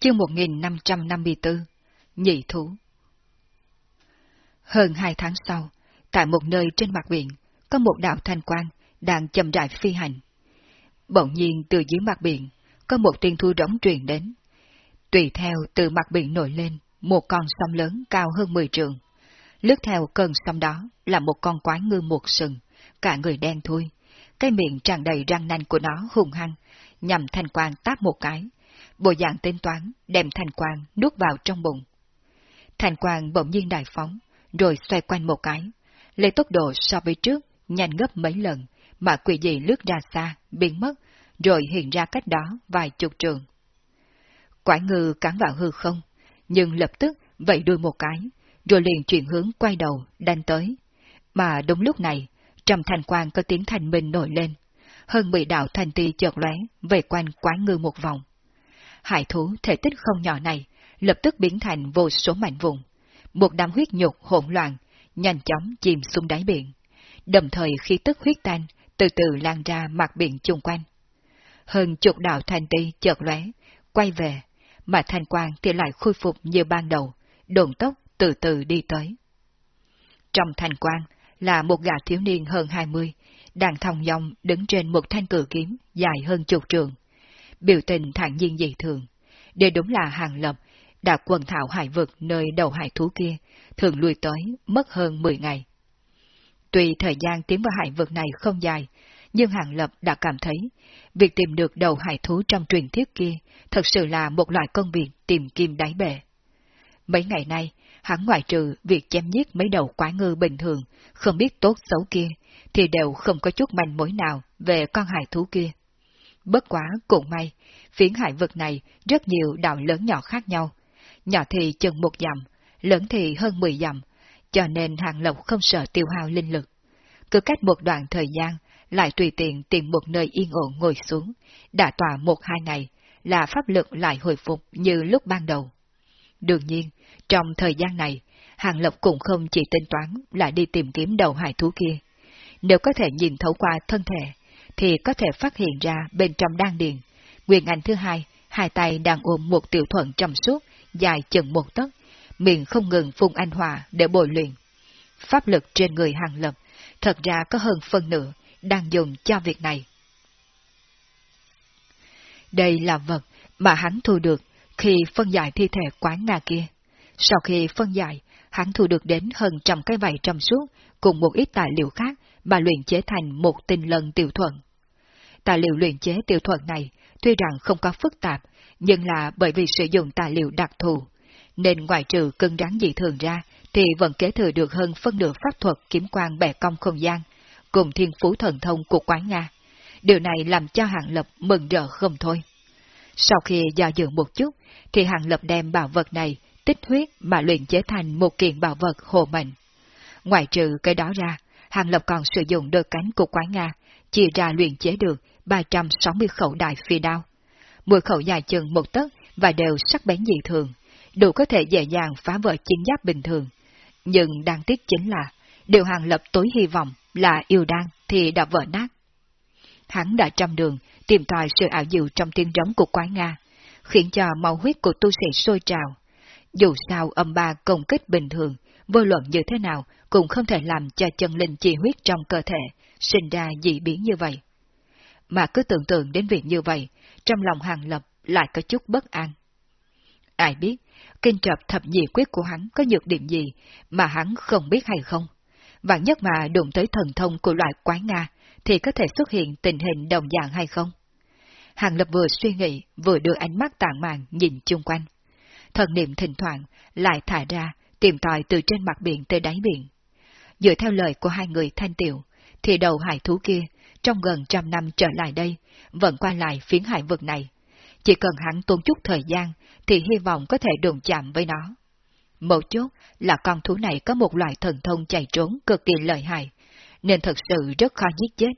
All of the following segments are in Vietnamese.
Chương 1554 Nhị thú Hơn hai tháng sau, tại một nơi trên mặt biển, có một đạo thanh quan đang chậm rãi phi hành. Bỗng nhiên từ dưới mặt biển, có một tiếng thu rống truyền đến. Tùy theo từ mặt biển nổi lên, một con sông lớn cao hơn 10 trường. Lướt theo cơn sông đó là một con quái ngư một sừng, cả người đen thui. Cái miệng tràn đầy răng nanh của nó hung hăng, nhằm thanh quan táp một cái. Bộ dạng tính toán, đem thành quang nuốt vào trong bụng. Thành quang bỗng nhiên đại phóng, rồi xoay quanh một cái, lấy tốc độ so với trước, nhanh gấp mấy lần, mà quỷ dị lướt ra xa, biến mất, rồi hiện ra cách đó vài chục trường. Quái ngư cắn vào hư không, nhưng lập tức vẫy đuôi một cái, rồi liền chuyển hướng quay đầu, đánh tới. Mà đúng lúc này, trầm thành quang có tiếng thành minh nổi lên, hơn bị đạo thành ti chợt lóe về quanh quái ngư một vòng. Hải thú thể tích không nhỏ này, lập tức biến thành vô số mảnh vùng. Một đám huyết nhục hỗn loạn, nhanh chóng chìm xuống đáy biển. Đồng thời khi tức huyết tan, từ từ lan ra mặt biển chung quanh. Hơn chục đạo thanh ti chợt lóe, quay về, mà thanh quang thì lại khôi phục như ban đầu, đồn tốc từ từ đi tới. Trong thanh quang là một gã thiếu niên hơn hai mươi, đang thong dong đứng trên một thanh cử kiếm dài hơn chục trường. Biểu tình thản nhiên dị thường. Đây đúng là hàng lập, đã quần thảo hải vực nơi đầu hải thú kia, thường lui tới mất hơn 10 ngày. Tuy thời gian tiến vào hải vực này không dài, nhưng Hàng Lập đã cảm thấy, việc tìm được đầu hải thú trong truyền thuyết kia thật sự là một loại công việc tìm kim đáy bể. Mấy ngày nay, hắn ngoại trừ việc chém giết mấy đầu quái ngư bình thường, không biết tốt xấu kia, thì đều không có chút manh mối nào về con hải thú kia. Bất quá cũng may, phiến hải vực này rất nhiều đảo lớn nhỏ khác nhau. Nhỏ thì chừng một dặm, lớn thì hơn mười dặm, cho nên hàng lộc không sợ tiêu hao linh lực. Cứ cách một đoạn thời gian, lại tùy tiện tìm một nơi yên ổn ngồi xuống, đã tòa một hai ngày, là pháp lực lại hồi phục như lúc ban đầu. Đương nhiên, trong thời gian này, Hàng Lộc cũng không chỉ tính toán lại đi tìm kiếm đầu hải thú kia. Nếu có thể nhìn thấu qua thân thể, thì có thể phát hiện ra bên trong đan điền. quyền Anh thứ hai, hai tay đang ôm một tiểu thuận trong suốt, dài chừng một tấc, miệng không ngừng phun anh hòa để bồi luyện. Pháp lực trên người Hàng Lập thật ra có hơn phân nửa đang dùng cho việc này. Đây là vật mà hắn thu được khi phân giải thi thể quán ngà kia. Sau khi phân giải, hắn thu được đến hơn trăm cái vảy trong suốt cùng một ít tài liệu khác mà luyện chế thành một tinh lần tiểu thuận. Tài liệu luyện chế tiêu thuận này tuy rằng không có phức tạp, nhưng là bởi vì sử dụng tài liệu đặc thù, nên ngoại trừ cân rắn dị thường ra, thì vẫn kế thừa được hơn phân nửa pháp thuật kiếm quan bẻ cong không gian, cùng thiên phú thần thông của quán Nga. Điều này làm cho hạng Lập mừng rỡ không thôi. Sau khi do dự một chút, thì hạng Lập đem bảo vật này tích huyết mà luyện chế thành một kiện bảo vật hồ mệnh. Ngoài trừ cái đó ra, Hàng Lập còn sử dụng đôi cánh của quái Nga, chia ra luyện chế được 360 khẩu đại phi đao. Mỗi khẩu dài chừng một tấc và đều sắc bén dị thường, đủ có thể dễ dàng phá vỡ chiến giáp bình thường. Nhưng đáng tiếc chính là, điều Hàng Lập tối hy vọng là yêu đan thì đã vỡ nát. Hắn đã trăm đường tìm tòi sự ảo diệu trong tiếng rống của quái Nga, khiến cho máu huyết của tu sĩ sôi trào. Dù sao âm ba công kích bình thường, vô luận như thế nào cũng không thể làm cho chân linh chi huyết trong cơ thể sinh ra dị biến như vậy. Mà cứ tưởng tượng đến việc như vậy, trong lòng hàng lập lại có chút bất an. Ai biết, kinh trập thập nhị quyết của hắn có nhược điểm gì mà hắn không biết hay không? Vạn nhất mà đụng tới thần thông của loại quái Nga, thì có thể xuất hiện tình hình đồng dạng hay không? Hàng Lập vừa suy nghĩ, vừa đưa ánh mắt tạng màng nhìn chung quanh. Thần niệm thỉnh thoảng lại thả ra, tìm tòi từ trên mặt biển tới đáy biển. Dựa theo lời của hai người thanh tiểu, thì đầu hải thú kia, trong gần trăm năm trở lại đây, vẫn qua lại phiến hải vực này. Chỉ cần hắn tốn chút thời gian, thì hy vọng có thể đụng chạm với nó. Một chút là con thú này có một loại thần thông chạy trốn cực kỳ lợi hại, nên thật sự rất khó giết chết.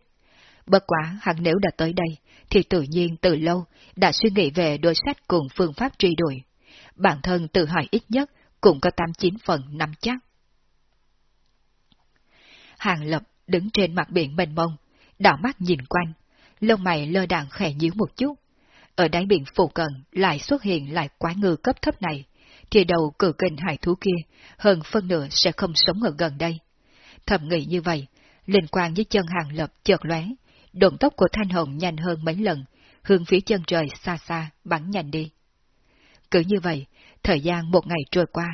Bất quá hắn nếu đã tới đây, thì tự nhiên từ lâu đã suy nghĩ về đối sách cùng phương pháp truy đuổi. Bản thân tự hỏi ít nhất cũng có 89 phần nắm chắc. Hàng Lập đứng trên mặt biển mênh mông, đảo mắt nhìn quanh, lông mày lơ đạn khẽ nhíu một chút. ở đáy biển phù cận lại xuất hiện lại quái ngư cấp thấp này, thì đầu cử kinh hải thú kia, hơn phân nửa sẽ không sống ở gần đây. Thầm nghĩ như vậy, liên quan với chân hàng lập chợt lóe, động tốc của thanh hồng nhanh hơn mấy lần, hướng phía chân trời xa xa bắn nhanh đi. Cứ như vậy, thời gian một ngày trôi qua,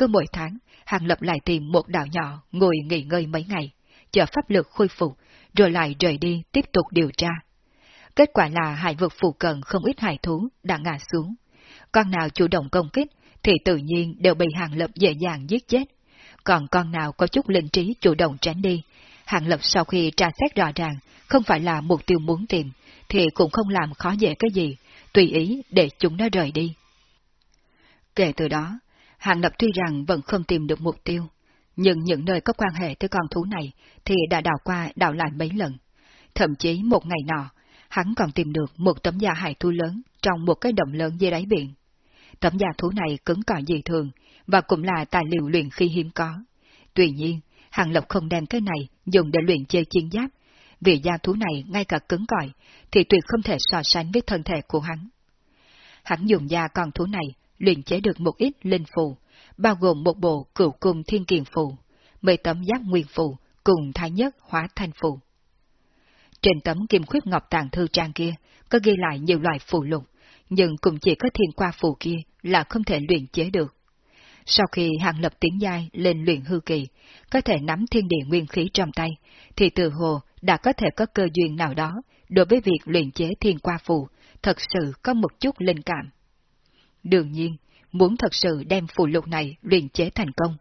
cứ mỗi tháng, hàng lập lại tìm một đảo nhỏ ngồi nghỉ ngơi mấy ngày, chờ pháp lực khôi phục, rồi lại rời đi tiếp tục điều tra. Kết quả là hải vực phụ cận không ít hải thú đã ngã xuống. Con nào chủ động công kích thì tự nhiên đều bị hàng lập dễ dàng giết chết. Còn con nào có chút linh trí chủ động tránh đi, hàng lập sau khi tra xét rõ ràng không phải là mục tiêu muốn tìm, thì cũng không làm khó dễ cái gì, tùy ý để chúng nó rời đi. Kể từ đó, hàng lập tuy rằng vẫn không tìm được mục tiêu, nhưng những nơi có quan hệ tới con thú này thì đã đào qua đào lại mấy lần. Thậm chí một ngày nọ, hắn còn tìm được một tấm da hải thú lớn trong một cái động lớn dưới đáy biển. Tấm da thú này cứng cỏi dị thường, và cũng là tài liệu luyện khi hiếm có. Tuy nhiên, Hàng Lập không đem cái này dùng để luyện chơi chiến giáp, vì da thú này ngay cả cứng cỏi, thì tuyệt không thể so sánh với thân thể của hắn. Hắn dùng da con thú này luyện chế được một ít linh phù, bao gồm một bộ cửu cung thiên kiền phù, mười tấm giác nguyên phù cùng thái nhất hóa thanh phù. Trên tấm kim khuyết ngọc tàng thư trang kia có ghi lại nhiều loại phù lục, nhưng cũng chỉ có thiên qua phù kia là không thể luyện chế được. Sau khi hàng lập tiến giai lên luyện hư kỳ, có thể nắm thiên địa nguyên khí trong tay, thì từ hồ đã có thể có cơ duyên nào đó đối với việc luyện chế thiên qua phù, thật sự có một chút linh cảm. Đương nhiên, muốn thật sự đem phù lục này luyện chế thành công,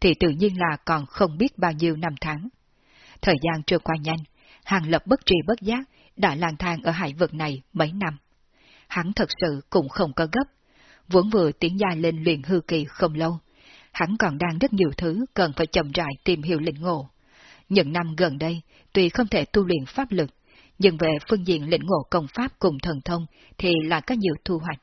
thì tự nhiên là còn không biết bao nhiêu năm tháng. Thời gian trôi qua nhanh, Hàng Lập bất trì bất giác đã lang thang ở hải vực này mấy năm. Hắn thật sự cũng không có gấp, vốn vừa tiến gia lên luyện hư kỳ không lâu, hắn còn đang rất nhiều thứ cần phải chậm rãi tìm hiểu lĩnh ngộ. Những năm gần đây, tuy không thể tu luyện pháp lực, nhưng về phương diện lĩnh ngộ công pháp cùng thần thông thì là có nhiều thu hoạch.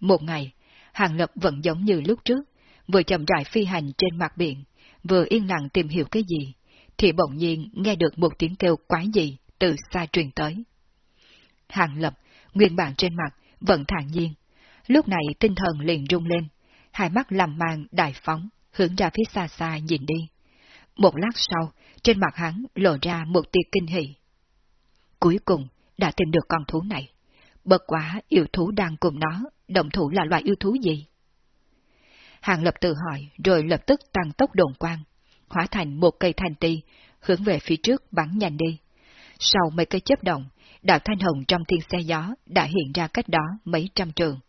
Một ngày, Hàng Lập vẫn giống như lúc trước, vừa chậm rãi phi hành trên mặt biển, vừa yên lặng tìm hiểu cái gì, thì bỗng nhiên nghe được một tiếng kêu quái dị từ xa truyền tới. Hàng Lập, nguyên bản trên mặt, vẫn thản nhiên. Lúc này tinh thần liền rung lên, hai mắt làm màn đại phóng, hướng ra phía xa xa nhìn đi. Một lát sau, trên mặt hắn lộ ra một tia kinh hỉ. Cuối cùng, đã tìm được con thú này. Bật quá, yêu thú đang cùng nó, động thủ là loại yêu thú gì? Hàng lập tự hỏi, rồi lập tức tăng tốc đồn quang, hóa thành một cây thanh ti, hướng về phía trước bắn nhanh đi. Sau mấy cây chớp động, đạo thanh hồng trong thiên xe gió đã hiện ra cách đó mấy trăm trường.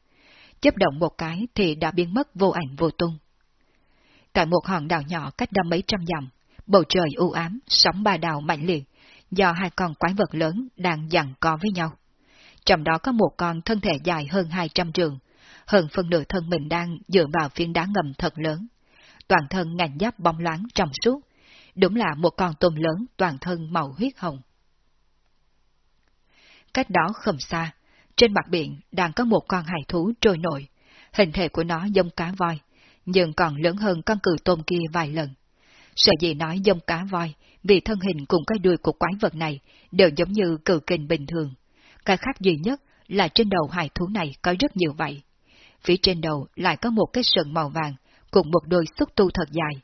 Chấp động một cái thì đã biến mất vô ảnh vô tung. Tại một hòn đảo nhỏ cách đó mấy trăm dặm, bầu trời u ám, sóng ba đảo mạnh liệt, do hai con quái vật lớn đang giằng co với nhau. Trong đó có một con thân thể dài hơn 200 trường, hơn phần nửa thân mình đang dựa vào phiến đá ngầm thật lớn. Toàn thân ngành giáp bóng loáng trong suốt, đúng là một con tôm lớn toàn thân màu huyết hồng. Cách đó không xa, trên mặt biển đang có một con hải thú trôi nổi, hình thể của nó giống cá voi, nhưng còn lớn hơn con cừu tôm kia vài lần. Sợ gì nói giống cá voi, vì thân hình cùng cái đuôi của quái vật này đều giống như cừu kình bình thường. Cái khác duy nhất là trên đầu hải thú này có rất nhiều vậy. Phía trên đầu lại có một cái sừng màu vàng, cùng một đôi xúc tu thật dài.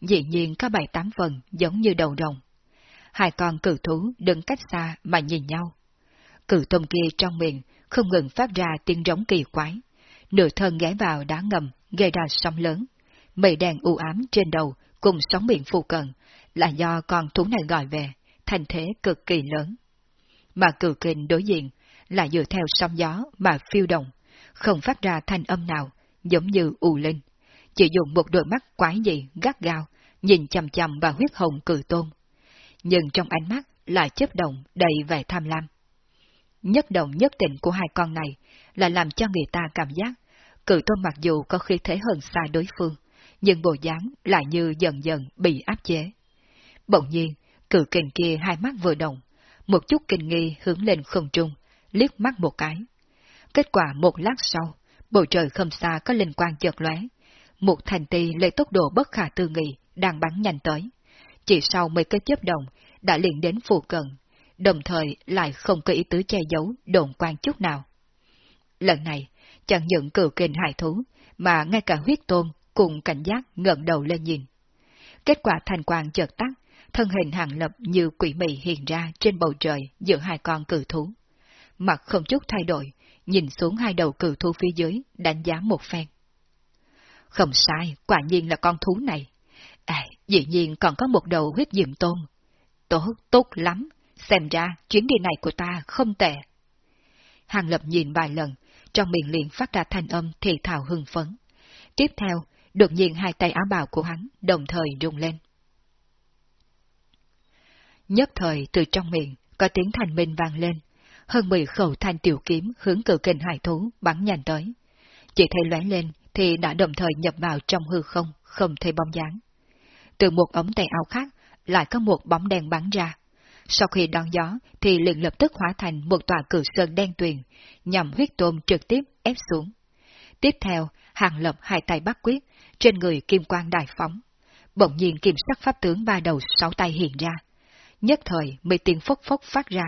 Dĩ nhiên có bảy tám phần giống như đầu rồng. Hai con cử thú đứng cách xa mà nhìn nhau. Cử tôm kia trong miệng không ngừng phát ra tiếng rống kỳ quái. Nửa thân ghé vào đá ngầm, gây ra sóng lớn. Mây đèn u ám trên đầu cùng sóng biển phù cận là do con thú này gọi về, thành thế cực kỳ lớn. Mà cử kình đối diện là dựa theo sóng gió mà phiêu động, không phát ra thanh âm nào, giống như u linh. Chỉ dùng một đôi mắt quái dị, gắt gao, nhìn chầm chầm vào huyết hồng cử tôn. Nhưng trong ánh mắt lại chấp động đầy vẻ tham lam. Nhất động nhất định của hai con này là làm cho người ta cảm giác cử tôn mặc dù có khí thế hơn xa đối phương, nhưng bộ dáng lại như dần dần bị áp chế. Bỗng nhiên, cử kình kia hai mắt vừa động, một chút kinh nghi hướng lên không trung, liếc mắt một cái. Kết quả một lát sau, bầu trời không xa có linh quang chợt lóe, một thành tì lấy tốc độ bất khả tư nghị đang bắn nhanh tới. Chỉ sau mấy cái chớp động đã liền đến phù cận, đồng thời lại không có ý tứ che giấu đồn quan chút nào. lần này, chẳng những cử kinh hải thú, mà ngay cả huyết tôn cùng cảnh giác ngẩng đầu lên nhìn. Kết quả thành quang chợt tắt, thân hình hàng lập như quỷ mị hiện ra trên bầu trời giữa hai con cử thú. Mặt không chút thay đổi, nhìn xuống hai đầu cử thú phía dưới, đánh giá một phen. Không sai, quả nhiên là con thú này. À, dĩ nhiên còn có một đầu huyết diệm tôn. Tốt, tốt lắm, xem ra chuyến đi này của ta không tệ. Hàng Lập nhìn vài lần, trong miệng liền phát ra thanh âm thì thào hưng phấn. Tiếp theo, đột nhiên hai tay áo bào của hắn đồng thời rung lên. Nhất thời từ trong miệng có tiếng thành minh vang lên, hơn 10 khẩu thanh tiểu kiếm hướng cử kình hải thú bắn nhanh tới. Chỉ thấy lóe lên thì đã đồng thời nhập vào trong hư không, không thấy bóng dáng. Từ một ống tay áo khác lại có một bóng đen bắn ra. Sau khi đón gió thì liền lập tức hóa thành một tòa cử sơn đen tuyền, nhằm huyết tôm trực tiếp ép xuống. Tiếp theo, hàng lập hai tay bắt quyết, trên người kim quang đại phóng. Bỗng nhiên kim sắc pháp tướng ba đầu sáu tay hiện ra. Nhất thời mười tiếng phốc phốc phát ra.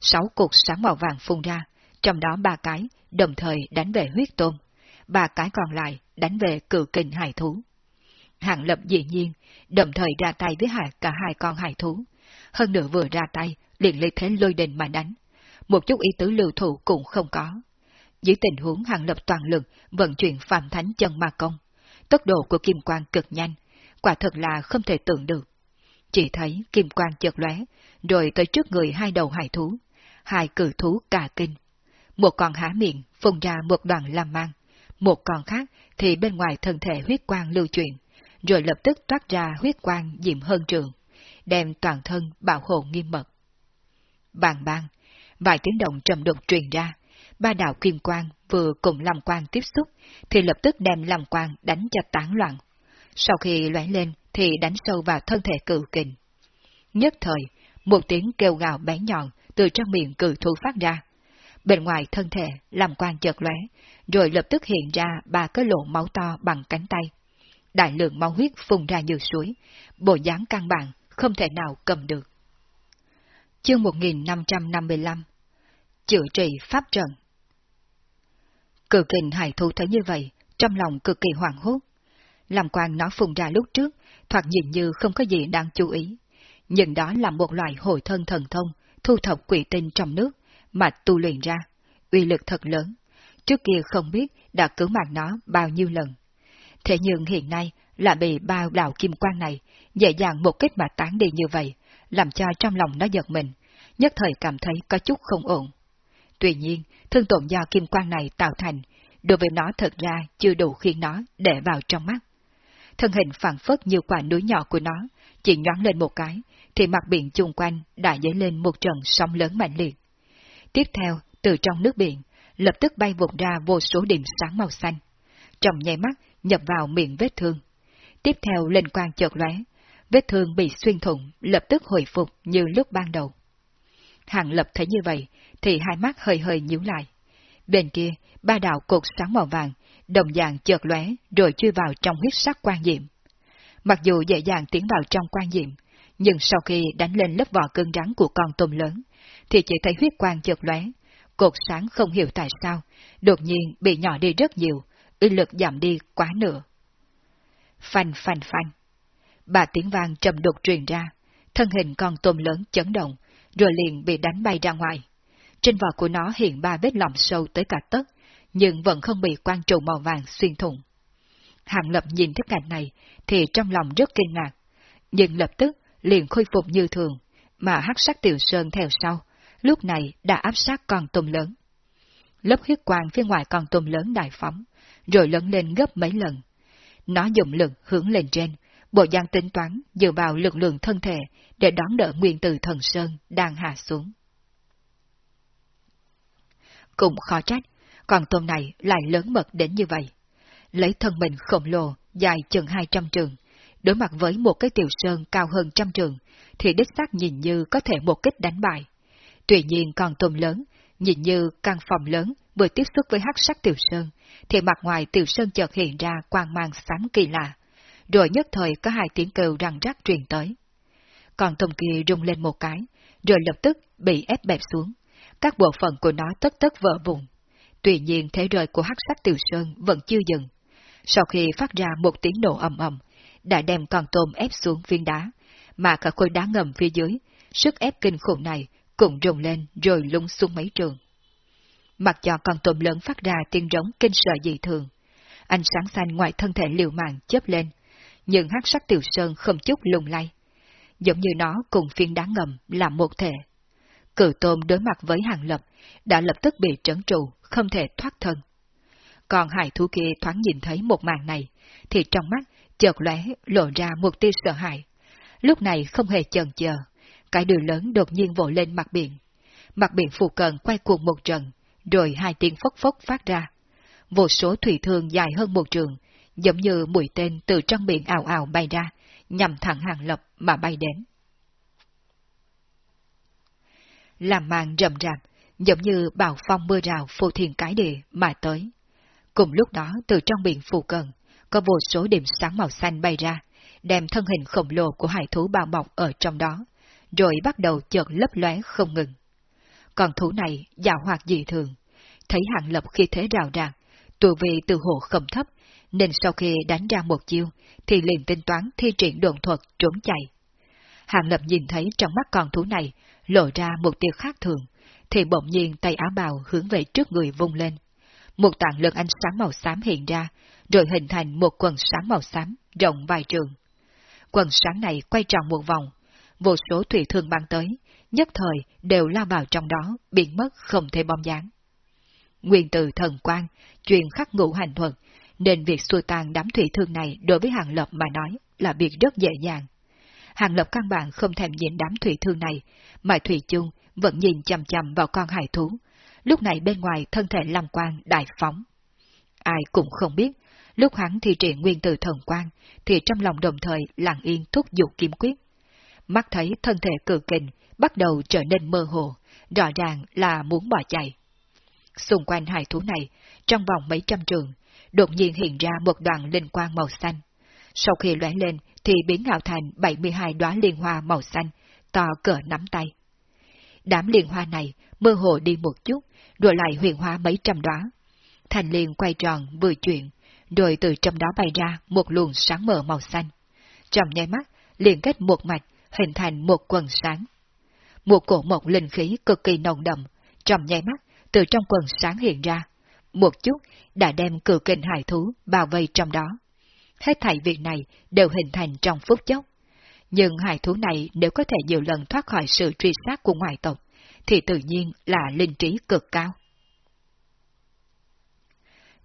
Sáu cục sáng màu vàng phun ra, trong đó ba cái đồng thời đánh về huyết tôm, ba cái còn lại đánh về cử kình hải thú. Hạng lập dĩ nhiên, đồng thời ra tay với hai cả hai con hải thú. Hơn nữa vừa ra tay, liền lấy thế lôi đình mà đánh. Một chút ý tứ lưu thủ cũng không có. Dưới tình huống hạng lập toàn lực vận chuyển phạm thánh chân ma công, tốc độ của kim quang cực nhanh, quả thật là không thể tưởng được. Chỉ thấy kim quang chợt lóe, rồi tới trước người hai đầu hải thú, hai cử thú cả kinh. Một con há miệng, phun ra một đoàn lam mang, một con khác thì bên ngoài thân thể huyết quang lưu chuyển, rồi lập tức toát ra huyết quang diệm hơn trường, đem toàn thân bảo hộ nghiêm mật. Bàng bang, vài tiếng động trầm đục truyền ra, ba đạo kim quang vừa cùng làm quang tiếp xúc, thì lập tức đem làm quang đánh cho tán loạn. Sau khi lóe lên thì đánh sâu vào thân thể cự kình. Nhất thời, một tiếng kêu gào bé nhọn từ trong miệng cự thú phát ra. Bên ngoài thân thể làm quang chợt lóe, rồi lập tức hiện ra ba cái lỗ máu to bằng cánh tay. Đại lượng máu huyết phun ra như suối, bộ dáng căn bản không thể nào cầm được. Chương 1555 Chữa trị Pháp Trận Cự kình hải thú thấy như vậy, trong lòng cực kỳ hoảng hốt. Làm quan nó phùng ra lúc trước, thoạt nhìn như không có gì đáng chú ý. Nhưng đó là một loại hồi thân thần thông, thu thập quỷ tinh trong nước, mà tu luyện ra, uy lực thật lớn. Trước kia không biết đã cứu mạng nó bao nhiêu lần. Thế nhưng hiện nay là bị bao đạo kim quang này, dễ dàng một kích mà tán đi như vậy, làm cho trong lòng nó giật mình, nhất thời cảm thấy có chút không ổn. Tuy nhiên, thương tổn do kim quang này tạo thành, đối với nó thật ra chưa đủ khiến nó để vào trong mắt. Thân hình phản phất như quả núi nhỏ của nó, chỉ nhoáng lên một cái, thì mặt biển chung quanh đã dấy lên một trận sóng lớn mạnh liệt. Tiếp theo, từ trong nước biển, lập tức bay vụt ra vô số điểm sáng màu xanh. Trong nháy mắt, nhập vào miệng vết thương. Tiếp theo lên quang chợt lóe, vết thương bị xuyên thủng, lập tức hồi phục như lúc ban đầu. Hàng lập thấy như vậy, thì hai mắt hơi hơi nhíu lại. Bên kia, ba đạo cột sáng màu vàng, đồng dạng chợt lóe rồi chui vào trong huyết sắc quan diệm. Mặc dù dễ dàng tiến vào trong quan diệm, nhưng sau khi đánh lên lớp vỏ cứng rắn của con tôm lớn, thì chỉ thấy huyết quang chợt lóe, cột sáng không hiểu tại sao, đột nhiên bị nhỏ đi rất nhiều, uy lực giảm đi quá nửa. Phanh phanh phanh. Ba tiếng vang trầm đột truyền ra, thân hình con tôm lớn chấn động, rồi liền bị đánh bay ra ngoài. Trên vỏ của nó hiện ba vết lỏng sâu tới cả tấc, nhưng vẫn không bị quan trụ màu vàng xuyên thủng. Hàng Lập nhìn thấy cảnh này thì trong lòng rất kinh ngạc, nhưng lập tức liền khôi phục như thường, mà hắc sắc tiểu sơn theo sau, lúc này đã áp sát con tôm lớn. Lớp huyết quang phía ngoài con tôm lớn đại phóng, rồi lớn lên gấp mấy lần. Nó dùng lực hướng lên trên, bộ giang tính toán dựa vào lực lượng thân thể để đón đỡ nguyên tử thần sơn đang hạ xuống. Cũng khó trách, con tôm này lại lớn mật đến như vậy. Lấy thân mình khổng lồ, dài chừng 200 trường, đối mặt với một cái tiểu sơn cao hơn trăm trường, thì đích xác nhìn như có thể một kích đánh bại. Tuy nhiên con tôm lớn, nhìn như căn phòng lớn vừa tiếp xúc với hắc sắc tiểu sơn, thì mặt ngoài tiểu sơn chợt hiện ra quang mang sáng kỳ lạ, rồi nhất thời có hai tiếng kêu răng rắc truyền tới. Còn tôm kia rung lên một cái, rồi lập tức bị ép bẹp xuống, các bộ phận của nó tất tất vỡ vụn. Tuy nhiên thế rơi của hắc sắc tiểu sơn vẫn chưa dừng. Sau khi phát ra một tiếng nổ ầm ầm, đã đem con tôm ép xuống viên đá, mà cả khối đá ngầm phía dưới, sức ép kinh khủng này cũng rùng lên rồi lung xuống mấy trường. Mặc cho con tôm lớn phát ra tiếng rống kinh sợ dị thường, ánh sáng xanh ngoài thân thể liều mạng chớp lên, nhưng hắc sắc tiểu sơn không chút lung lay. Giống như nó cùng phiên đá ngầm là một thể. Cử tôm đối mặt với hàng lập, đã lập tức bị trấn trụ, không thể thoát thân. Còn hải thú kia thoáng nhìn thấy một màn này, thì trong mắt chợt lóe lộ ra một tia sợ hãi. Lúc này không hề chần chờ, cái đường lớn đột nhiên vội lên mặt biển. Mặt biển phù cận quay cuồng một trận, rồi hai tiếng phốc phốc phát ra. Vô số thủy thương dài hơn một trường, giống như mũi tên từ trong biển ảo ảo bay ra, nhằm thẳng hàng lập mà bay đến. Làm màn rầm rạp, giống như bào phong mưa rào phù thiền cái địa mà tới. Cùng lúc đó từ trong biển phù cận, có vô số điểm sáng màu xanh bay ra, đem thân hình khổng lồ của hải thú bao bọc ở trong đó, rồi bắt đầu chợt lấp lóe không ngừng. Còn thú này dạo hoạt dị thường, thấy hạng lập khi thế rào ràng, tù vị từ hộ khẩm thấp, nên sau khi đánh ra một chiêu, thì liền tính toán thi triển đồn thuật trốn chạy. Hạng lập nhìn thấy trong mắt con thú này lộ ra một tia khác thường, thì bỗng nhiên tay áo bào hướng về trước người vung lên. Một tảng lực ánh sáng màu xám hiện ra, rồi hình thành một quần sáng màu xám rộng vài trường. Quần sáng này quay tròn một vòng, vô số thủy thương băng tới, nhất thời đều lao vào trong đó, biến mất không thể bom dáng. Nguyên từ thần quan, truyền khắc ngũ hành thuật, nên việc xua tan đám thủy thương này đối với Hàng Lập mà nói là việc rất dễ dàng. Hàng Lập căn bản không thèm nhìn đám thủy thương này, mà Thủy chung vẫn nhìn chầm chầm vào con hải thú, lúc này bên ngoài thân thể lam Quang đại phóng. Ai cũng không biết, lúc hắn thi triển nguyên từ thần quang, thì trong lòng đồng thời lặng yên thúc giục kiếm quyết. Mắt thấy thân thể cự kình bắt đầu trở nên mơ hồ, rõ ràng là muốn bỏ chạy. Xung quanh hải thú này, trong vòng mấy trăm trường, đột nhiên hiện ra một đoàn linh quang màu xanh. Sau khi lóe lên thì biến ngạo thành 72 đóa liên hoa màu xanh, to cỡ nắm tay. Đám liên hoa này mơ hồ đi một chút, rồi lại huyền hóa mấy trăm đóa. Thành liên quay tròn vừa chuyện, rồi từ trong đó bay ra một luồng sáng mờ màu xanh. Trong nháy mắt, liền kết một mạch, hình thành một quần sáng. Một cổ mộng linh khí cực kỳ nồng đậm, trong nháy mắt, từ trong quần sáng hiện ra. Một chút đã đem cử kinh hải thú bao vây trong đó. Hết thảy việc này đều hình thành trong phút chốc. Nhưng hải thú này nếu có thể nhiều lần thoát khỏi sự truy sát của ngoại tộc, thì tự nhiên là linh trí cực cao.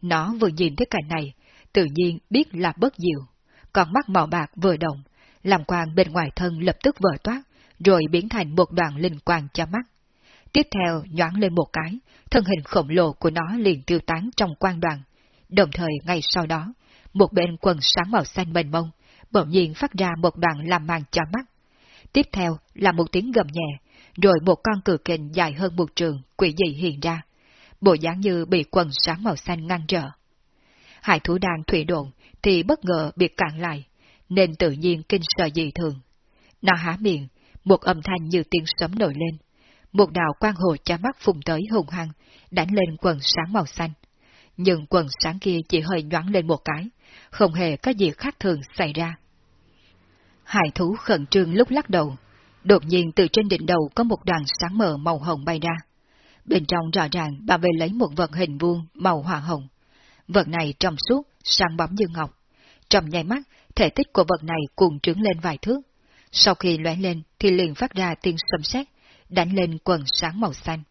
Nó vừa nhìn thấy cảnh này, tự nhiên biết là bất diệu. Còn mắt màu bạc vừa động, làm quang bên ngoài thân lập tức vỡ toát, rồi biến thành một đoàn linh quang cho mắt. Tiếp theo nhoáng lên một cái, thân hình khổng lồ của nó liền tiêu tán trong quang đoàn. Đồng thời ngay sau đó, một bên quần sáng màu xanh mênh mông, bỗng nhiên phát ra một đoạn làm màn cho mắt. Tiếp theo là một tiếng gầm nhẹ, rồi một con cử kình dài hơn một trường, quỷ dị hiện ra. Bộ dáng như bị quần sáng màu xanh ngăn trở. Hải thủ đàn thủy độn thì bất ngờ bị cản lại, nên tự nhiên kinh sợ dị thường. Nó há miệng, một âm thanh như tiếng sấm nổi lên. Một đạo quang hồ cha mắt phùng tới hùng hăng, đánh lên quần sáng màu xanh. Nhưng quần sáng kia chỉ hơi nhoáng lên một cái, không hề có gì khác thường xảy ra. Hải thú khẩn trương lúc lắc đầu, đột nhiên từ trên đỉnh đầu có một đoàn sáng mờ màu hồng bay ra. Bên trong rõ ràng bà về lấy một vật hình vuông màu hỏa hồng. Vật này trong suốt, sáng bóng như ngọc. Trong nháy mắt, thể tích của vật này cuồng trướng lên vài thước. Sau khi lóe lên thì liền phát ra tiếng sấm sét, đánh lên quần sáng màu xanh.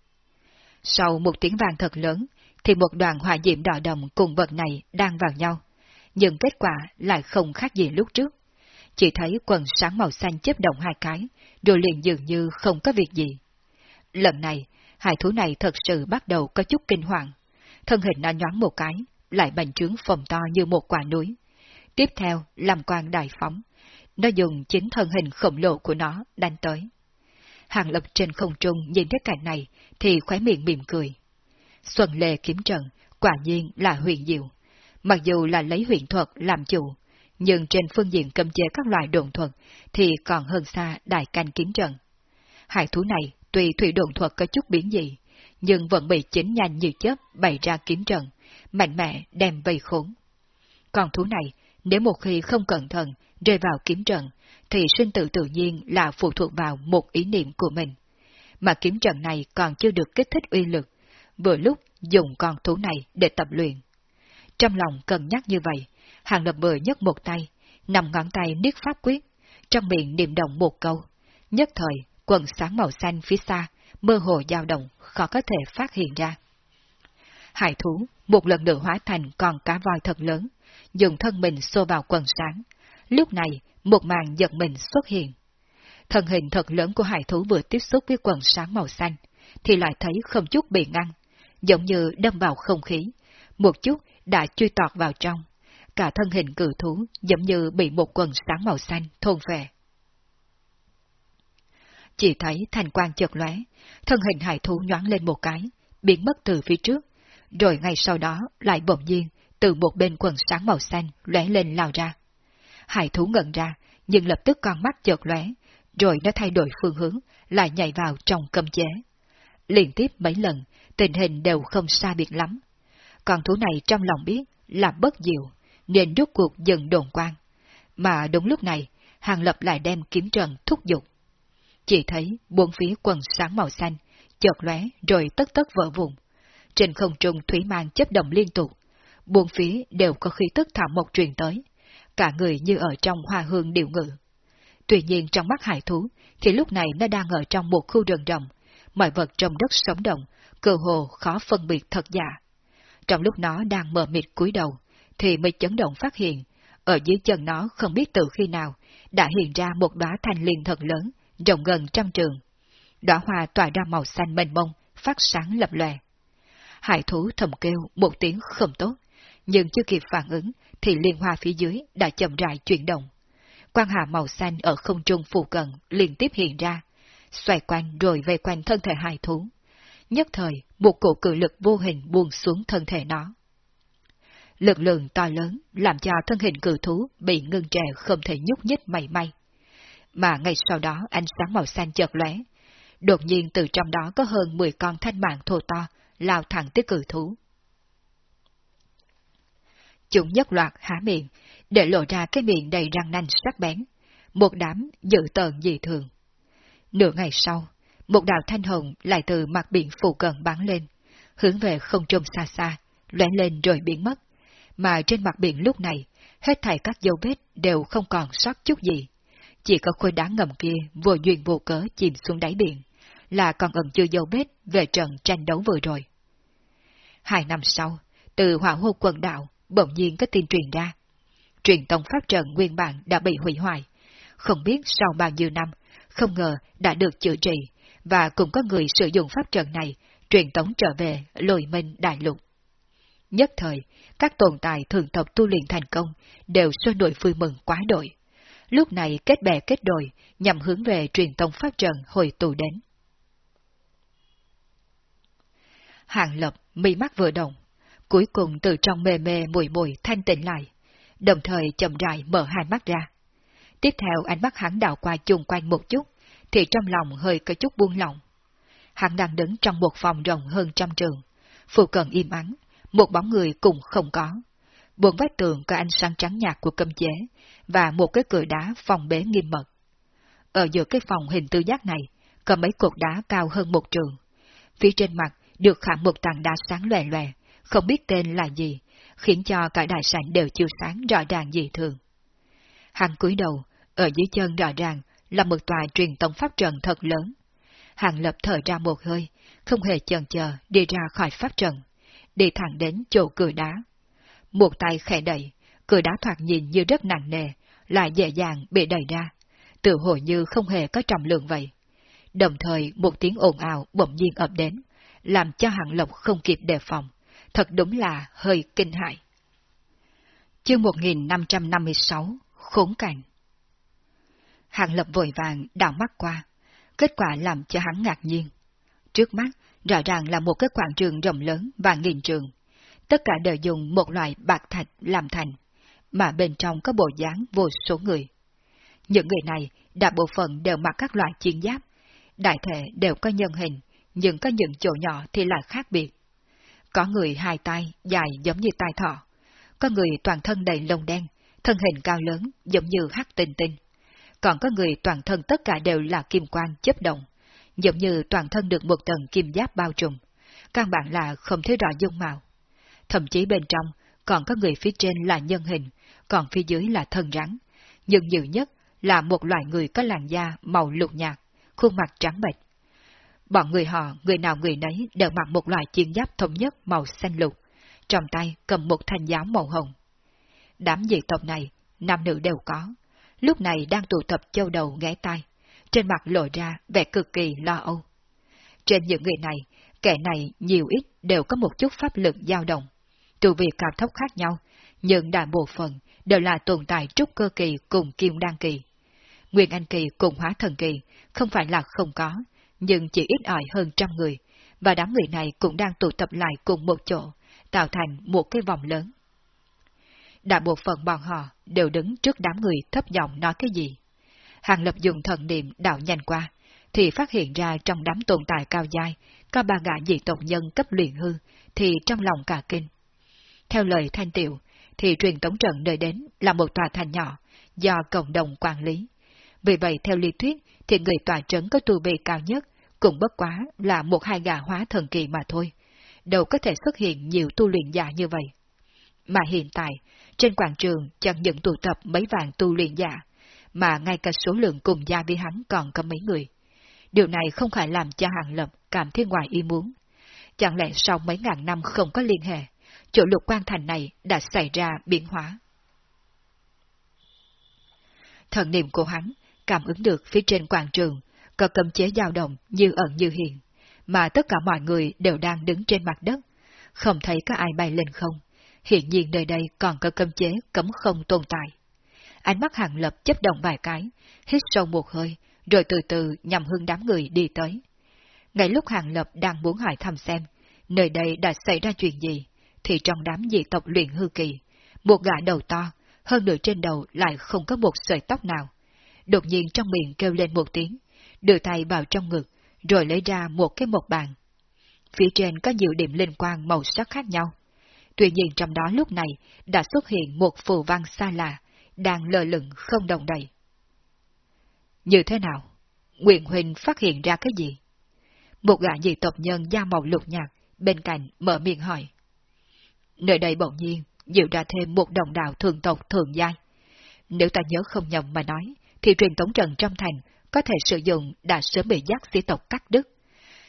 Sau một tiếng vàng thật lớn, thì một đoàn hỏa diệm đỏ đồng cùng vật này đang vào nhau. Nhưng kết quả lại không khác gì lúc trước. Chỉ thấy quần sáng màu xanh chớp động hai cái, rồi liền dường như không có việc gì. Lần này, hai thú này thật sự bắt đầu có chút kinh hoàng. Thân hình nó nhoáng một cái, lại bành trướng phồng to như một quả núi. Tiếp theo, làm quang đại phóng. Nó dùng chính thân hình khổng lồ của nó đánh tới. Hàng lập trên không trung nhìn thấy cảnh này, thì khóe miệng mỉm cười. Xuân lề kiếm trận, quả nhiên là huyền diệu. Mặc dù là lấy huyền thuật làm chủ, nhưng trên phương diện cầm chế các loại đồn thuật thì còn hơn xa đại canh kiếm trận. Hải thú này tuy thủy đồn thuật có chút biến dị, nhưng vẫn bị chính nhanh như chớp bày ra kiếm trận, mạnh mẽ đem vây khốn. Còn thú này, nếu một khi không cẩn thận rơi vào kiếm trận, thì sinh tử tự nhiên là phụ thuộc vào một ý niệm của mình. Mà kiếm trận này còn chưa được kích thích uy lực, vừa lúc dùng con thú này để tập luyện. Trong lòng cân nhắc như vậy, hàng lập vừa nhấc một tay, nằm ngón tay niết pháp quyết, trong miệng niệm động một câu. Nhất thời, quần sáng màu xanh phía xa, mơ hồ dao động, khó có thể phát hiện ra. Hải thú một lần nữa hóa thành con cá voi thật lớn, dùng thân mình xô vào quần sáng. Lúc này, một màn giật mình xuất hiện. Thân hình thật lớn của hải thú vừa tiếp xúc với quần sáng màu xanh, thì lại thấy không chút bị ngăn, giống như đâm vào không khí, một chút đã truy tọt vào trong. Cả thân hình cử thú giống như bị một quần sáng màu xanh thôn về. Chỉ thấy thành quang chợt lóe, thân hình hải thú nhoáng lên một cái, biến mất từ phía trước, rồi ngay sau đó lại bỗng nhiên từ một bên quần sáng màu xanh lóe lên lao ra. Hải thú ngẩn ra, nhưng lập tức con mắt chợt lóe, rồi nó thay đổi phương hướng, lại nhảy vào trong cấm chế. Liên tiếp mấy lần, tình hình đều không xa biệt lắm. Con thú này trong lòng biết là bất diệu, nên rút cuộc dần đồn quan. Mà đúng lúc này, Hàng Lập lại đem kiếm trần thúc giục. Chỉ thấy bốn phía quần sáng màu xanh, chợt lóe rồi tất tất vỡ vụn. Trên không trung thủy mang chấp động liên tục, bốn phía đều có khí tức thảo mộc truyền tới, cả người như ở trong hoa hương điệu ngự. Tuy nhiên trong mắt hải thú, thì lúc này nó đang ở trong một khu rừng rộng, mọi vật trong đất sống động, cơ hồ khó phân biệt thật giả. Trong lúc nó đang mờ mịt cúi đầu, thì mới chấn động phát hiện, ở dưới chân nó không biết từ khi nào, đã hiện ra một đóa thanh liên thật lớn, rộng gần trăm trường. Đóa hoa tỏa ra màu xanh mênh mông, phát sáng lập lòe. Hải thú thầm kêu một tiếng không tốt, nhưng chưa kịp phản ứng thì liên hoa phía dưới đã chậm rãi chuyển động. Quang hà màu xanh ở không trung phù cận liên tiếp hiện ra, xoay quanh rồi về quanh thân thể hải thú. Nhất thời, một cổ cự lực vô hình buông xuống thân thể nó. Lực lượng to lớn làm cho thân hình cử thú bị ngưng trệ không thể nhúc nhích mảy may. Mà ngay sau đó ánh sáng màu xanh chợt lóe, đột nhiên từ trong đó có hơn 10 con thanh mạng thô to lao thẳng tới cử thú. Chúng nhất loạt há miệng, để lộ ra cái miệng đầy răng nanh sắc bén, một đám dự tợn dị thường. Nửa ngày sau, một đạo thanh hồng lại từ mặt biển phụ cận bắn lên, hướng về không trung xa xa, lóe lên rồi biến mất. Mà trên mặt biển lúc này, hết thảy các dấu vết đều không còn sót chút gì. Chỉ có khối đá ngầm kia vô duyên vô cớ chìm xuống đáy biển, là còn ẩn chưa dấu vết về trận tranh đấu vừa rồi. Hai năm sau, từ hỏa hô quần đạo, bỗng nhiên có tin truyền ra. Truyền tông pháp trận nguyên bản đã bị hủy hoại. Không biết sau bao nhiêu năm, không ngờ đã được chữa trị, và cũng có người sử dụng pháp trận này truyền tống trở về lồi minh đại lục. Nhất thời, các tồn tại thường tộc tu luyện thành công đều sôi nổi vui mừng quá đội. Lúc này kết bè kết đội nhằm hướng về truyền tông pháp trận hồi tù đến. Hàng lập mi mắt vừa động, cuối cùng từ trong mê mê mùi mùi thanh tịnh lại, đồng thời chậm rãi mở hai mắt ra. Tiếp theo ánh mắt hắn đảo qua chung quanh một chút, thì trong lòng hơi có chút buông lỏng. Hắn đang đứng trong một phòng rộng hơn trăm trường, phụ cận im ắng, một bóng người cũng không có. Buồn vách tường có ánh sáng trắng nhạt của cơm chế, và một cái cửa đá phòng bế nghiêm mật. Ở giữa cái phòng hình tư giác này, có mấy cột đá cao hơn một trường. Phía trên mặt được khảm một tảng đá sáng lòe lòe, không biết tên là gì, khiến cho cả đại sảnh đều chiếu sáng rõ ràng dị thường. Hắn cúi đầu, ở dưới chân rõ ràng là một tòa truyền tông pháp trận thật lớn. Hàng lập thở ra một hơi, không hề chần chờ đi ra khỏi pháp trận, đi thẳng đến chỗ cửa đá. Một tay khẽ đẩy, cửa đá thoạt nhìn như rất nặng nề, lại dễ dàng bị đẩy ra, tự hồ như không hề có trọng lượng vậy. Đồng thời một tiếng ồn ào bỗng nhiên ập đến, làm cho hạng Lộc không kịp đề phòng, thật đúng là hơi kinh hại. Chương 1556 Khốn cảnh Hàng Lập vội vàng đảo mắt qua, kết quả làm cho hắn ngạc nhiên. Trước mắt, rõ ràng là một cái quảng trường rộng lớn và nghìn trường. Tất cả đều dùng một loại bạc thạch làm thành, mà bên trong có bộ dáng vô số người. Những người này, đa bộ phận đều mặc các loại chiến giáp, đại thể đều có nhân hình, nhưng có những chỗ nhỏ thì lại khác biệt. Có người hai tay dài giống như tai thọ, có người toàn thân đầy lông đen, thân hình cao lớn giống như hắc tinh tinh. Còn có người toàn thân tất cả đều là kim quang chấp động, giống như toàn thân được một tầng kim giáp bao trùm. Căn bản là không thấy rõ dung mạo. Thậm chí bên trong còn có người phía trên là nhân hình, còn phía dưới là thân rắn. Nhưng nhiều nhất là một loại người có làn da màu lục nhạt, khuôn mặt trắng bệch. Bọn người họ, người nào người nấy đều mặc một loại chiến giáp thống nhất màu xanh lục, trong tay cầm một thanh giáo màu hồng. Đám dị tộc này, nam nữ đều có, lúc này đang tụ tập châu đầu ghé tai, trên mặt lộ ra vẻ cực kỳ lo âu. Trên những người này, kẻ này nhiều ít đều có một chút pháp lực dao động, Tù vi cao thấp khác nhau, nhưng đại bộ phận đều là tồn tại trúc cơ kỳ cùng kim đan kỳ. Nguyên Anh kỳ cùng hóa thần kỳ không phải là không có, nhưng chỉ ít ỏi hơn trăm người, và đám người này cũng đang tụ tập lại cùng một chỗ, tạo thành một cái vòng lớn. Đại bộ phận bọn họ đều đứng trước đám người thấp giọng nói cái gì. Hàng Lập dùng thần niệm đạo nhanh qua, thì phát hiện ra trong đám tồn tại cao dai, có ba gã dị tộc nhân cấp luyện hư, thì trong lòng cả kinh. Theo lời thanh tiểu, thì truyền tống trận nơi đến là một tòa thành nhỏ, do cộng đồng quản lý. Vì vậy theo lý thuyết, thì người tòa trấn có tu vi cao nhất, cũng bất quá là một hai gã hóa thần kỳ mà thôi. Đâu có thể xuất hiện nhiều tu luyện giả như vậy. Mà hiện tại, trên quảng trường chẳng những tụ tập mấy vạn tu luyện giả, mà ngay cả số lượng cùng gia với hắn còn có mấy người. Điều này không phải làm cho Hàng Lập cảm thấy ngoài ý muốn. Chẳng lẽ sau mấy ngàn năm không có liên hệ, chỗ lục quan thành này đã xảy ra biến hóa? Thần niệm của hắn cảm ứng được phía trên quảng trường có cấm chế dao động như ẩn như hiện, mà tất cả mọi người đều đang đứng trên mặt đất, không thấy có ai bay lên không. Hiện nhiên nơi đây còn có cấm chế cấm không tồn tại. Ánh mắt hàng lập chấp động vài cái, hít sâu một hơi, rồi từ từ nhằm hướng đám người đi tới. Ngay lúc hàng lập đang muốn hỏi thăm xem, nơi đây đã xảy ra chuyện gì, thì trong đám dị tộc luyện hư kỳ, một gã đầu to, hơn nửa trên đầu lại không có một sợi tóc nào. Đột nhiên trong miệng kêu lên một tiếng, đưa tay vào trong ngực, rồi lấy ra một cái một bàn. Phía trên có nhiều điểm liên quan màu sắc khác nhau. Tuy nhiên trong đó lúc này đã xuất hiện một phù văn xa lạ, đang lờ lửng không đồng đầy. Như thế nào? Nguyện Huỳnh phát hiện ra cái gì? Một gã dị tộc nhân da màu lục nhạt bên cạnh mở miệng hỏi. Nơi đây bỗng nhiên dịu ra thêm một đồng đạo thường tộc thường giai. Nếu ta nhớ không nhầm mà nói, thì truyền tống trần trong thành có thể sử dụng đã sớm bị giác sĩ tộc cắt đứt.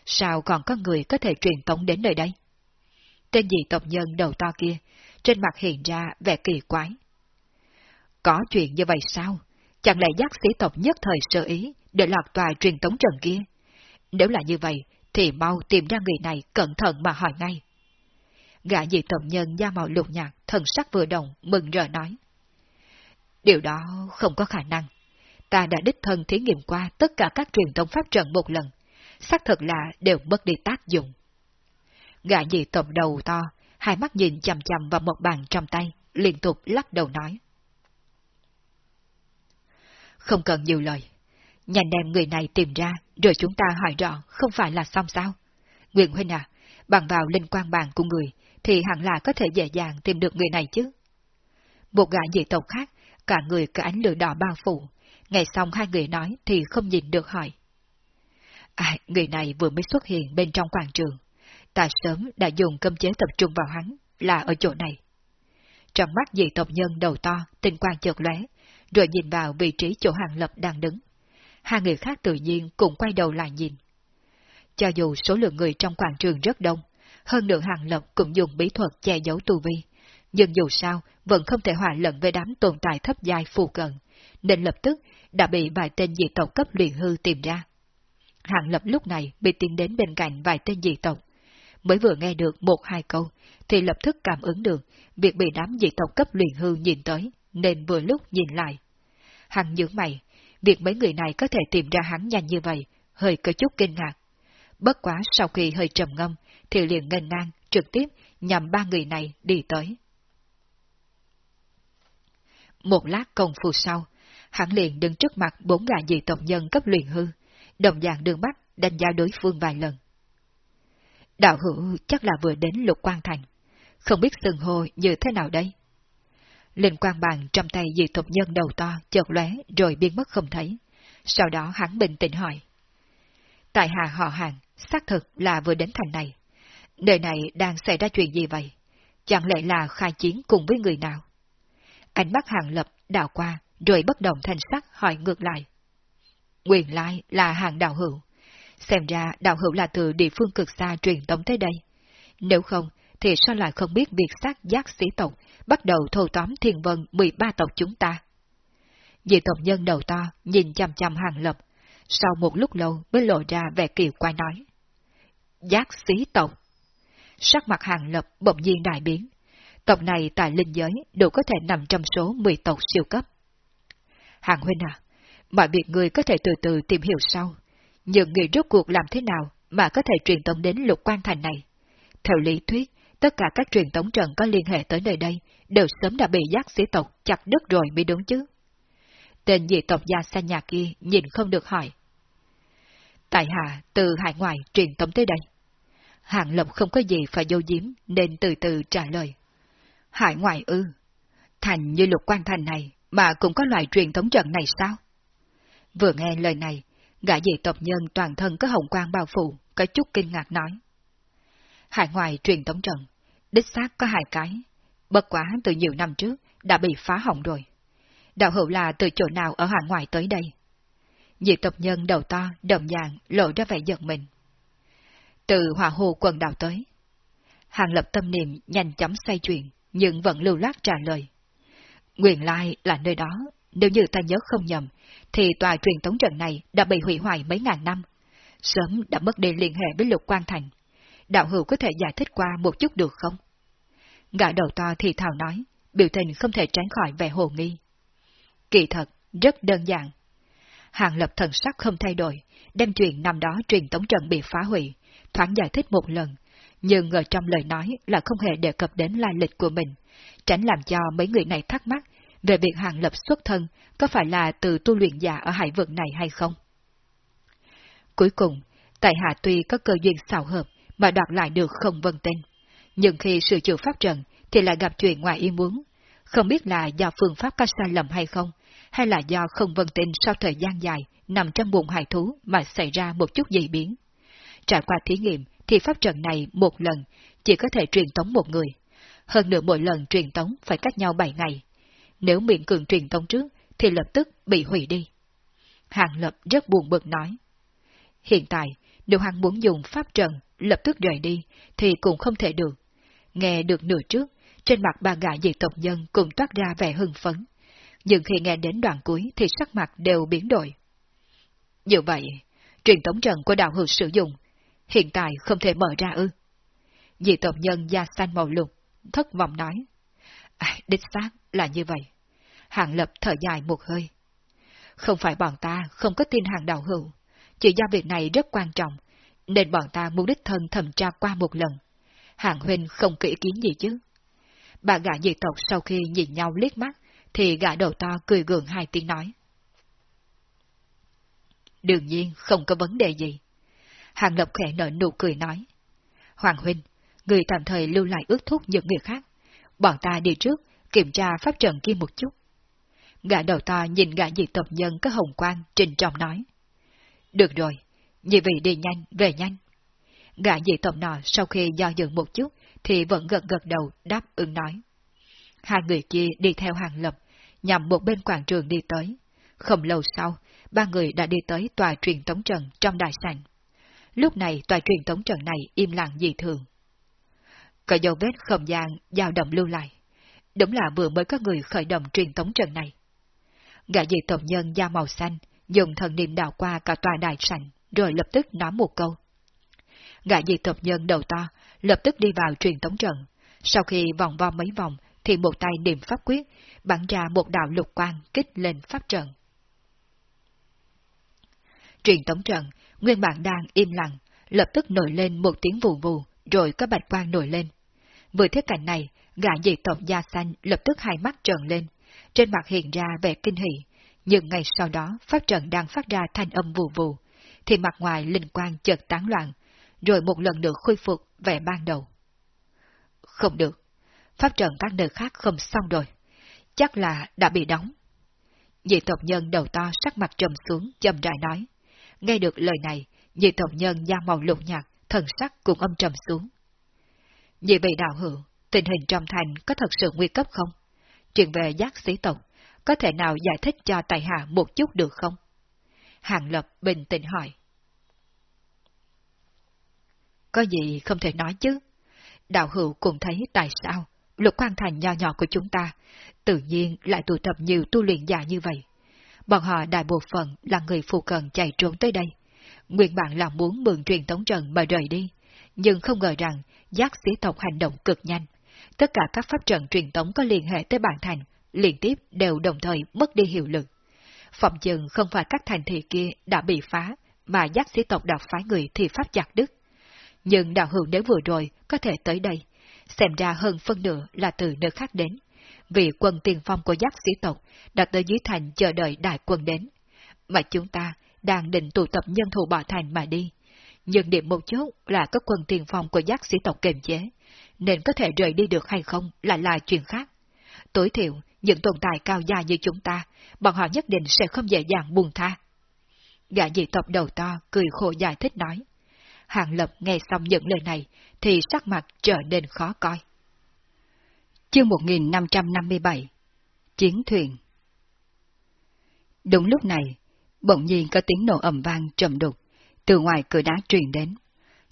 Sao còn có người có thể truyền tống đến nơi đây? Tên dị tộc nhân đầu to kia, trên mặt hiện ra vẻ kỳ quái. Có chuyện như vậy sao? Chẳng lẽ giác sĩ tộc nhất thời sơ ý để lọt tòa truyền tống trần kia? Nếu là như vậy, thì mau tìm ra người này cẩn thận mà hỏi ngay. Gã dị tộc nhân da màu lục nhạt, thần sắc vừa đồng, mừng rỡ nói. Điều đó không có khả năng. Ta đã đích thân thí nghiệm qua tất cả các truyền tống pháp trận một lần, xác thật là đều mất đi tác dụng. Gã dị tộc đầu to, hai mắt nhìn chầm chầm vào một bàn trong tay, liên tục lắc đầu nói. Không cần nhiều lời. Nhanh đem người này tìm ra, rồi chúng ta hỏi rõ, không phải là xong sao? Nguyện Huynh à, bằng vào linh quan bàn của người, thì hẳn là có thể dễ dàng tìm được người này chứ. Một gã dị tộc khác, cả người cả ánh lửa đỏ bao phủ. nghe xong hai người nói thì không nhìn được hỏi. À, người này vừa mới xuất hiện bên trong quảng trường. Ta sớm đã dùng cơm chế tập trung vào hắn, là ở chỗ này. Trong mắt dị tộc nhân đầu to, tinh quang chợt lóe, rồi nhìn vào vị trí chỗ hàng lập đang đứng. Hai người khác tự nhiên cũng quay đầu lại nhìn. Cho dù số lượng người trong quảng trường rất đông, hơn nữa hàng lập cũng dùng bí thuật che giấu tu vi, nhưng dù sao vẫn không thể hòa lẫn với đám tồn tại thấp dài phù cận, nên lập tức đã bị vài tên dị tộc cấp luyện hư tìm ra. Hàng lập lúc này bị tiến đến bên cạnh vài tên dị tộc. Mới vừa nghe được một hai câu, thì lập tức cảm ứng được việc bị đám dị tộc cấp luyện hư nhìn tới, nên vừa lúc nhìn lại. Hắn nhướng mày, việc mấy người này có thể tìm ra hắn nhanh như vậy, hơi có chút kinh ngạc. Bất quá sau khi hơi trầm ngâm, thì liền ngân ngang, trực tiếp nhằm ba người này đi tới. Một lát công phu sau, hắn liền đứng trước mặt bốn gã dị tộc nhân cấp luyện hư, đồng dạng đường bắt đánh giá đối phương vài lần đạo hữu chắc là vừa đến lục quan thành. Không biết sừng hồ như thế nào đây? Linh quan bàn trong tay dị thục nhân đầu to chợt lóe rồi biến mất không thấy. Sau đó hắn bình tĩnh hỏi. Tại hạ họ hàng, xác thực là vừa đến thành này. Nơi này đang xảy ra chuyện gì vậy? Chẳng lẽ là khai chiến cùng với người nào? Ánh mắt hàng lập đảo qua, rồi bất động thành sắc hỏi ngược lại. Quyền lai là hàng đạo hữu. Xem ra đạo hữu là từ địa phương cực xa truyền tống tới đây. Nếu không, thì sao lại không biết việc sát giác sĩ tộc bắt đầu thâu tóm thiên vân 13 tộc chúng ta? Dị tộc nhân đầu to nhìn chăm chăm hàng lập, sau một lúc lâu mới lộ ra vẻ kiều quay nói. Giác sĩ tộc. Sắc mặt hàng lập bỗng nhiên đại biến. Tộc này tại linh giới đều có thể nằm trong số 10 tộc siêu cấp. Hàng huynh à, mọi việc người có thể từ từ tìm hiểu sau. Nhưng người rốt cuộc làm thế nào mà có thể truyền tống đến lục quan thành này? Theo lý thuyết, tất cả các truyền tống trận có liên hệ tới nơi đây đều sớm đã bị giác sĩ tộc chặt đứt rồi mới đúng chứ. Tên dị tộc gia xa nhà kia nhìn không được hỏi. Tại hạ từ hải ngoại truyền tống tới đây. Hạng lộc không có gì phải dâu diếm nên từ từ trả lời. Hải ngoại ư? Thành như lục quan thành này mà cũng có loại truyền tống trận này sao? Vừa nghe lời này, gã dị tộc nhân toàn thân có hồng quang bao phủ, có chút kinh ngạc nói. Hải ngoại truyền tống trận, đích xác có hai cái, bất quá từ nhiều năm trước đã bị phá hỏng rồi. Đạo hữu là từ chỗ nào ở hải ngoài tới đây? Dị tộc nhân đầu to, đồng dạng, lộ ra vẻ giận mình. Từ hỏa hồ quần đảo tới. Hàng lập tâm niệm nhanh chóng xoay chuyện, nhưng vẫn lưu loát trả lời. Nguyên lai là nơi đó, nếu như ta nhớ không nhầm, thì tòa truyền tống trận này đã bị hủy hoại mấy ngàn năm. Sớm đã mất đi liên hệ với lục quan thành. Đạo hữu có thể giải thích qua một chút được không? Gã đầu to thì thào nói, biểu tình không thể tránh khỏi vẻ hồ nghi. Kỳ thật, rất đơn giản. Hàng lập thần sắc không thay đổi, đem chuyện năm đó truyền tống trận bị phá hủy, thoáng giải thích một lần, nhưng ở trong lời nói là không hề đề cập đến lai lịch của mình, tránh làm cho mấy người này thắc mắc về việc hàng lập xuất thân có phải là từ tu luyện giả ở hải vực này hay không. Cuối cùng, tại hạ tuy có cơ duyên xào hợp mà đoạt lại được không vân tên, nhưng khi sự chịu pháp trận thì lại gặp chuyện ngoài ý muốn, không biết là do phương pháp có sai lầm hay không, hay là do không vân tin sau thời gian dài nằm trong bụng hải thú mà xảy ra một chút dị biến. Trải qua thí nghiệm thì pháp trận này một lần chỉ có thể truyền tống một người. Hơn nữa mỗi lần truyền tống phải cách nhau 7 ngày. Nếu miệng cường truyền tống trước thì lập tức bị hủy đi. Hàng Lập rất buồn bực nói. Hiện tại, nếu hắn muốn dùng pháp trận lập tức rời đi thì cũng không thể được. Nghe được nửa trước, trên mặt ba gã dị tộc nhân cùng toát ra vẻ hưng phấn. Nhưng khi nghe đến đoạn cuối thì sắc mặt đều biến đổi. Như vậy, truyền tống trận của đạo hữu sử dụng, hiện tại không thể mở ra ư. Dị tộc nhân da xanh màu lục, thất vọng nói. À, đích xác là như vậy. Hàng lập thở dài một hơi. Không phải bọn ta không có tin hàng đạo hữu, chỉ do việc này rất quan trọng, nên bọn ta muốn đích thân thẩm tra qua một lần. hạng huynh không kỹ kiến gì chứ. Bà gã dị tộc sau khi nhìn nhau liếc mắt, thì gã đầu to cười gượng hai tiếng nói. Đương nhiên không có vấn đề gì. Hàng Lập khẽ nở nụ cười nói. Hoàng huynh, người tạm thời lưu lại ước thúc những người khác. Bọn ta đi trước, kiểm tra pháp trận kia một chút. Gã đầu to nhìn gã dị tộc nhân có hồng quang, trình trọng nói. Được rồi, như vị đi nhanh, về nhanh. Gã dị tộc nọ sau khi do dự một chút, thì vẫn gật gật đầu đáp ứng nói. Hai người kia đi theo hàng lập, nhằm một bên quảng trường đi tới. Không lâu sau, ba người đã đi tới tòa truyền tống trần trong đại sảnh. Lúc này tòa truyền tống trần này im lặng dị thường. Có dấu vết không gian dao động lưu lại. Đúng là vừa mới có người khởi động truyền tống trần này. Gã dị tộc nhân da màu xanh, dùng thần niệm đào qua cả tòa đại sảnh, rồi lập tức nói một câu. Gã dị tộc nhân đầu to, lập tức đi vào truyền tống trận. Sau khi vòng vo mấy vòng, thì một tay niệm pháp quyết, bắn ra một đạo lục quang kích lên pháp trận. Truyền tống trận, nguyên bản đang im lặng, lập tức nổi lên một tiếng vù vù, rồi có bạch quang nổi lên. Vừa thấy cảnh này, gã dị tộc da xanh lập tức hai mắt trợn lên, trên mặt hiện ra vẻ kinh hỉ, nhưng ngay sau đó pháp trận đang phát ra thanh âm vù vù, thì mặt ngoài linh quang chợt tán loạn, rồi một lần nữa khôi phục vẻ ban đầu. Không được, pháp trận các nơi khác không xong rồi, chắc là đã bị đóng. Nhị tộc nhân đầu to sắc mặt trầm xuống, chậm rãi nói. Nghe được lời này, nhị tộc nhân da màu lục nhạt, thần sắc cũng âm trầm xuống. Nhị vị đạo hữu, tình hình trong thành có thật sự nguy cấp không? Chuyện về giác sĩ tộc, có thể nào giải thích cho tài hạ một chút được không? Hàng Lập bình tĩnh hỏi. Có gì không thể nói chứ? Đạo hữu cũng thấy tại sao lục quan thành nhỏ nhỏ của chúng ta tự nhiên lại tụ tập nhiều tu luyện giả như vậy. Bọn họ đại bộ phận là người phù cần chạy trốn tới đây. Nguyện bạn là muốn mượn truyền tống trần mà rời đi, nhưng không ngờ rằng giác sĩ tộc hành động cực nhanh. Tất cả các pháp trận truyền tống có liên hệ tới bản thành, liên tiếp đều đồng thời mất đi hiệu lực. Phòng chừng không phải các thành thị kia đã bị phá, mà giác sĩ tộc đã phái người thì pháp chặt đứt. Nhưng đạo hữu nếu vừa rồi có thể tới đây, xem ra hơn phân nửa là từ nơi khác đến. Vì quân tiền phong của giác sĩ tộc đã tới dưới thành chờ đợi đại quân đến. Mà chúng ta đang định tụ tập nhân thủ bỏ thành mà đi. Nhưng điểm một chút là có quân tiền phong của giác sĩ tộc kiềm chế, nên có thể rời đi được hay không là là chuyện khác. Tối thiểu, những tồn tại cao gia như chúng ta, bọn họ nhất định sẽ không dễ dàng buông tha. Gã dị tộc đầu to cười khổ giải thích nói. Hàng Lập nghe xong những lời này, thì sắc mặt trở nên khó coi. Chương 1557 Chiến thuyền Đúng lúc này, bỗng nhiên có tiếng nổ ầm vang trầm đục, từ ngoài cửa đá truyền đến.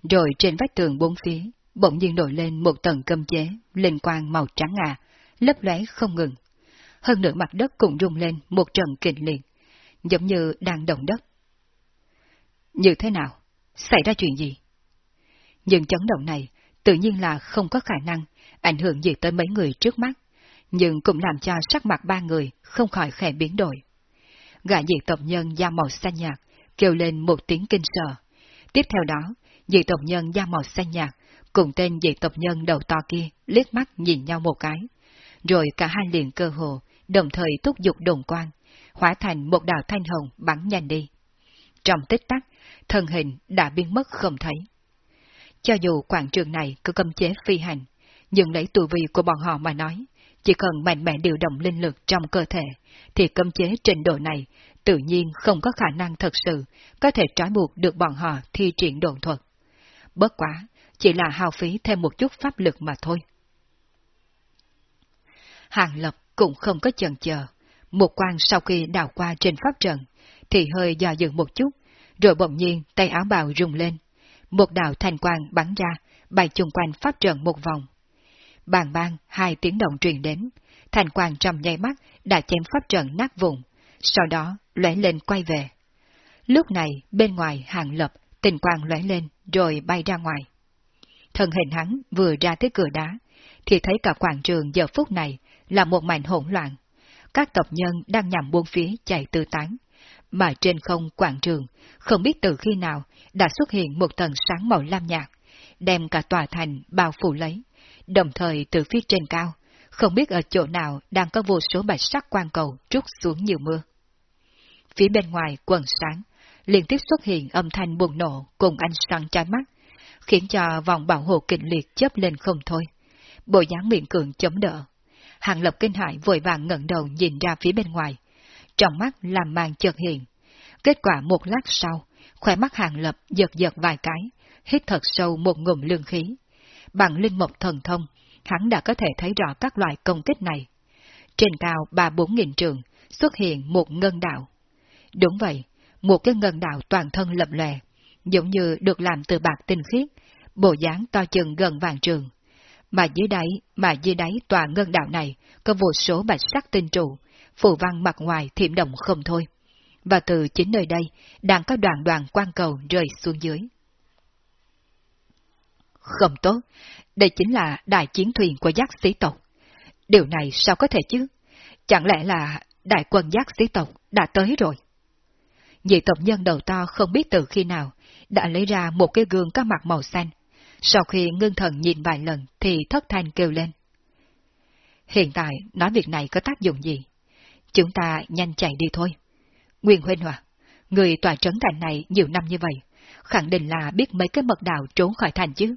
Rồi trên vách tường bốn phía, bỗng nhiên nổi lên một tầng cơm chế, lên quang màu trắng ngà, lấp lóe không ngừng. Hơn nữa mặt đất cũng rung lên một trận kịch liệt, giống như đang động đất. Như thế nào? Xảy ra chuyện gì? Nhưng chấn động này tự nhiên là không có khả năng ảnh hưởng gì tới mấy người trước mắt, nhưng cũng làm cho sắc mặt ba người không khỏi khẽ biến đổi. Gã dị tộc nhân da màu xanh nhạt kêu lên một tiếng kinh sợ. Tiếp theo đó, dị tộc nhân da màu xanh nhạt cùng tên dị tộc nhân đầu to kia liếc mắt nhìn nhau một cái, rồi cả hai liền cơ hồ đồng thời thúc giục đồn quan, hóa thành một đạo thanh hồng bắn nhanh đi. Trong tích tắc, thân hình đã biến mất không thấy. Cho dù quảng trường này có cấm chế phi hành, nhưng lấy tù vi của bọn họ mà nói, chỉ cần mạnh mẽ điều động linh lực trong cơ thể, thì cấm chế trình độ này tự nhiên không có khả năng thật sự có thể trói buộc được bọn họ thi triển đồn thuật. Bất quá, chỉ là hao phí thêm một chút pháp lực mà thôi. Hàng Lập cũng không có chần chờ, một quan sau khi đào qua trên pháp trận, thì hơi dò dự một chút, rồi bỗng nhiên tay áo bào rung lên. Một đạo thành quang bắn ra, bay chung quanh pháp trận một vòng. Bàn bang hai tiếng động truyền đến, thành quang trong nháy mắt đã chém pháp trận nát vùng, sau đó lóe lên quay về. Lúc này bên ngoài hàng lập, tình quang lóe lên rồi bay ra ngoài. Thân hình hắn vừa ra tới cửa đá, thì thấy cả quảng trường giờ phút này là một mảnh hỗn loạn. Các tộc nhân đang nhằm buông phía chạy tư tán, mà trên không quảng trường, không biết từ khi nào đã xuất hiện một tầng sáng màu lam nhạt, đem cả tòa thành bao phủ lấy. Đồng thời từ phía trên cao, không biết ở chỗ nào đang có vô số bạch sắc quang cầu trút xuống nhiều mưa. Phía bên ngoài quần sáng, liên tiếp xuất hiện âm thanh buồn nổ cùng ánh sáng trái mắt, khiến cho vòng bảo hộ kịch liệt chớp lên không thôi. Bộ dáng miệng cường chống đỡ. Hàng lập kinh hại vội vàng ngẩng đầu nhìn ra phía bên ngoài. Trong mắt làm màn chợt hiện. Kết quả một lát sau, khỏe mắt hàng lập giật giật vài cái, hít thật sâu một ngụm lương khí. Bằng linh mộc thần thông, hắn đã có thể thấy rõ các loại công kích này. Trên cao ba bốn nghìn trường, xuất hiện một ngân đạo. Đúng vậy, một cái ngân đạo toàn thân lập lòe, giống như được làm từ bạc tinh khiết, bộ dáng to chừng gần vàng trường. Mà dưới đáy, mà dưới đáy tòa ngân đạo này có vô số bạch sắc tinh trụ, phù văn mặt ngoài thiểm động không thôi. Và từ chính nơi đây, đang có đoàn đoàn quan cầu rơi xuống dưới. Không tốt, đây chính là đại chiến thuyền của giác sĩ tộc. Điều này sao có thể chứ? Chẳng lẽ là đại quân giác sĩ tộc đã tới rồi? Nhị tộc nhân đầu to không biết từ khi nào, đã lấy ra một cái gương có mặt màu xanh. Sau khi ngưng thần nhìn vài lần thì thất thanh kêu lên. Hiện tại nói việc này có tác dụng gì? Chúng ta nhanh chạy đi thôi. Nguyên Huynh Hòa, người tòa trấn thành này nhiều năm như vậy, khẳng định là biết mấy cái mật đạo trốn khỏi thành chứ.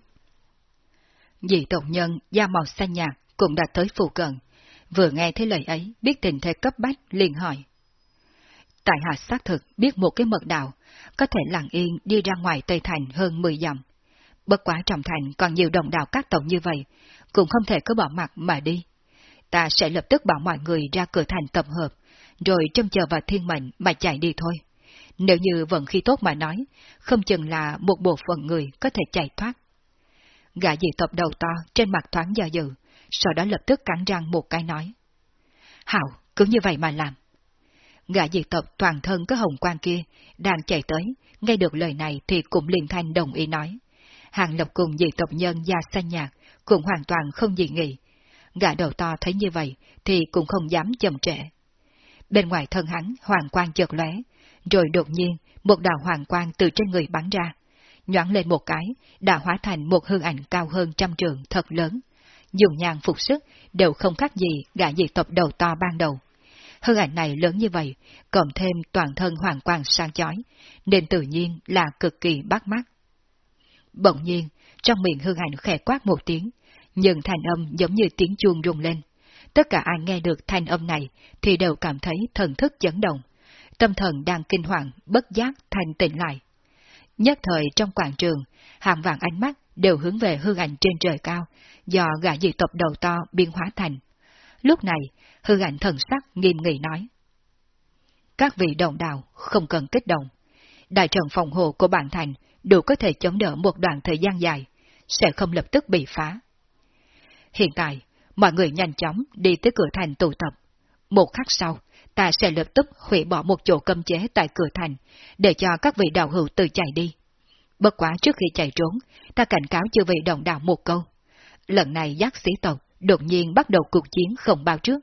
Dị tộc nhân da màu xanh nhạt cũng đã tới phụ cận, vừa nghe thấy lời ấy, biết tình thế cấp bách, liền hỏi. Tại hạ xác thực biết một cái mật đạo, có thể lặng yên đi ra ngoài Tây Thành hơn 10 dặm. Bất quá trong thành còn nhiều đồng đạo các tộc như vậy, cũng không thể cứ bỏ mặt mà đi. Ta sẽ lập tức bảo mọi người ra cửa thành tập hợp, rồi trông chờ vào thiên mệnh mà chạy đi thôi. Nếu như vận khi tốt mà nói, không chừng là một bộ phận người có thể chạy thoát. Gã dị tộc đầu to trên mặt thoáng do dự, sau đó lập tức cắn răng một cái nói. Hảo, cứ như vậy mà làm. Gã dị tộc toàn thân có hồng quang kia, đang chạy tới, nghe được lời này thì cũng liền thanh đồng ý nói. Hàng Lập cùng dị tộc nhân da xanh nhạt, cũng hoàn toàn không gì nghỉ Gã đầu to thấy như vậy, thì cũng không dám chậm trễ. Bên ngoài thân hắn, hoàng quang chợt lóe, rồi đột nhiên, một đạo hoàng quang từ trên người bắn ra. Nhoãn lên một cái, đã hóa thành một hương ảnh cao hơn trăm trường thật lớn. Dùng nhàng phục sức, đều không khác gì gã dị tộc đầu to ban đầu hư ảnh này lớn như vậy, cộng thêm toàn thân hoàng quang sang chói, nên tự nhiên là cực kỳ bắt mắt. Bỗng nhiên, trong miệng hư ảnh khẽ quát một tiếng, nhưng thanh âm giống như tiếng chuông rung lên. Tất cả ai nghe được thanh âm này thì đều cảm thấy thần thức chấn động. Tâm thần đang kinh hoàng, bất giác thanh tỉnh lại. Nhất thời trong quảng trường, hàng vàng ánh mắt đều hướng về hư ảnh trên trời cao, do gã dị tộc đầu to biên hóa thành. Lúc này, hư ảnh thần sắc nghiêm nghị nói. Các vị đồng đạo không cần kích động. Đại trận phòng hộ của bản thành đủ có thể chống đỡ một đoạn thời gian dài, sẽ không lập tức bị phá. Hiện tại, mọi người nhanh chóng đi tới cửa thành tụ tập. Một khắc sau, ta sẽ lập tức hủy bỏ một chỗ cấm chế tại cửa thành, để cho các vị đạo hữu tự chạy đi. Bất quá trước khi chạy trốn, ta cảnh cáo chư vị đồng đạo một câu. Lần này giác sĩ tộc đột nhiên bắt đầu cuộc chiến không bao trước.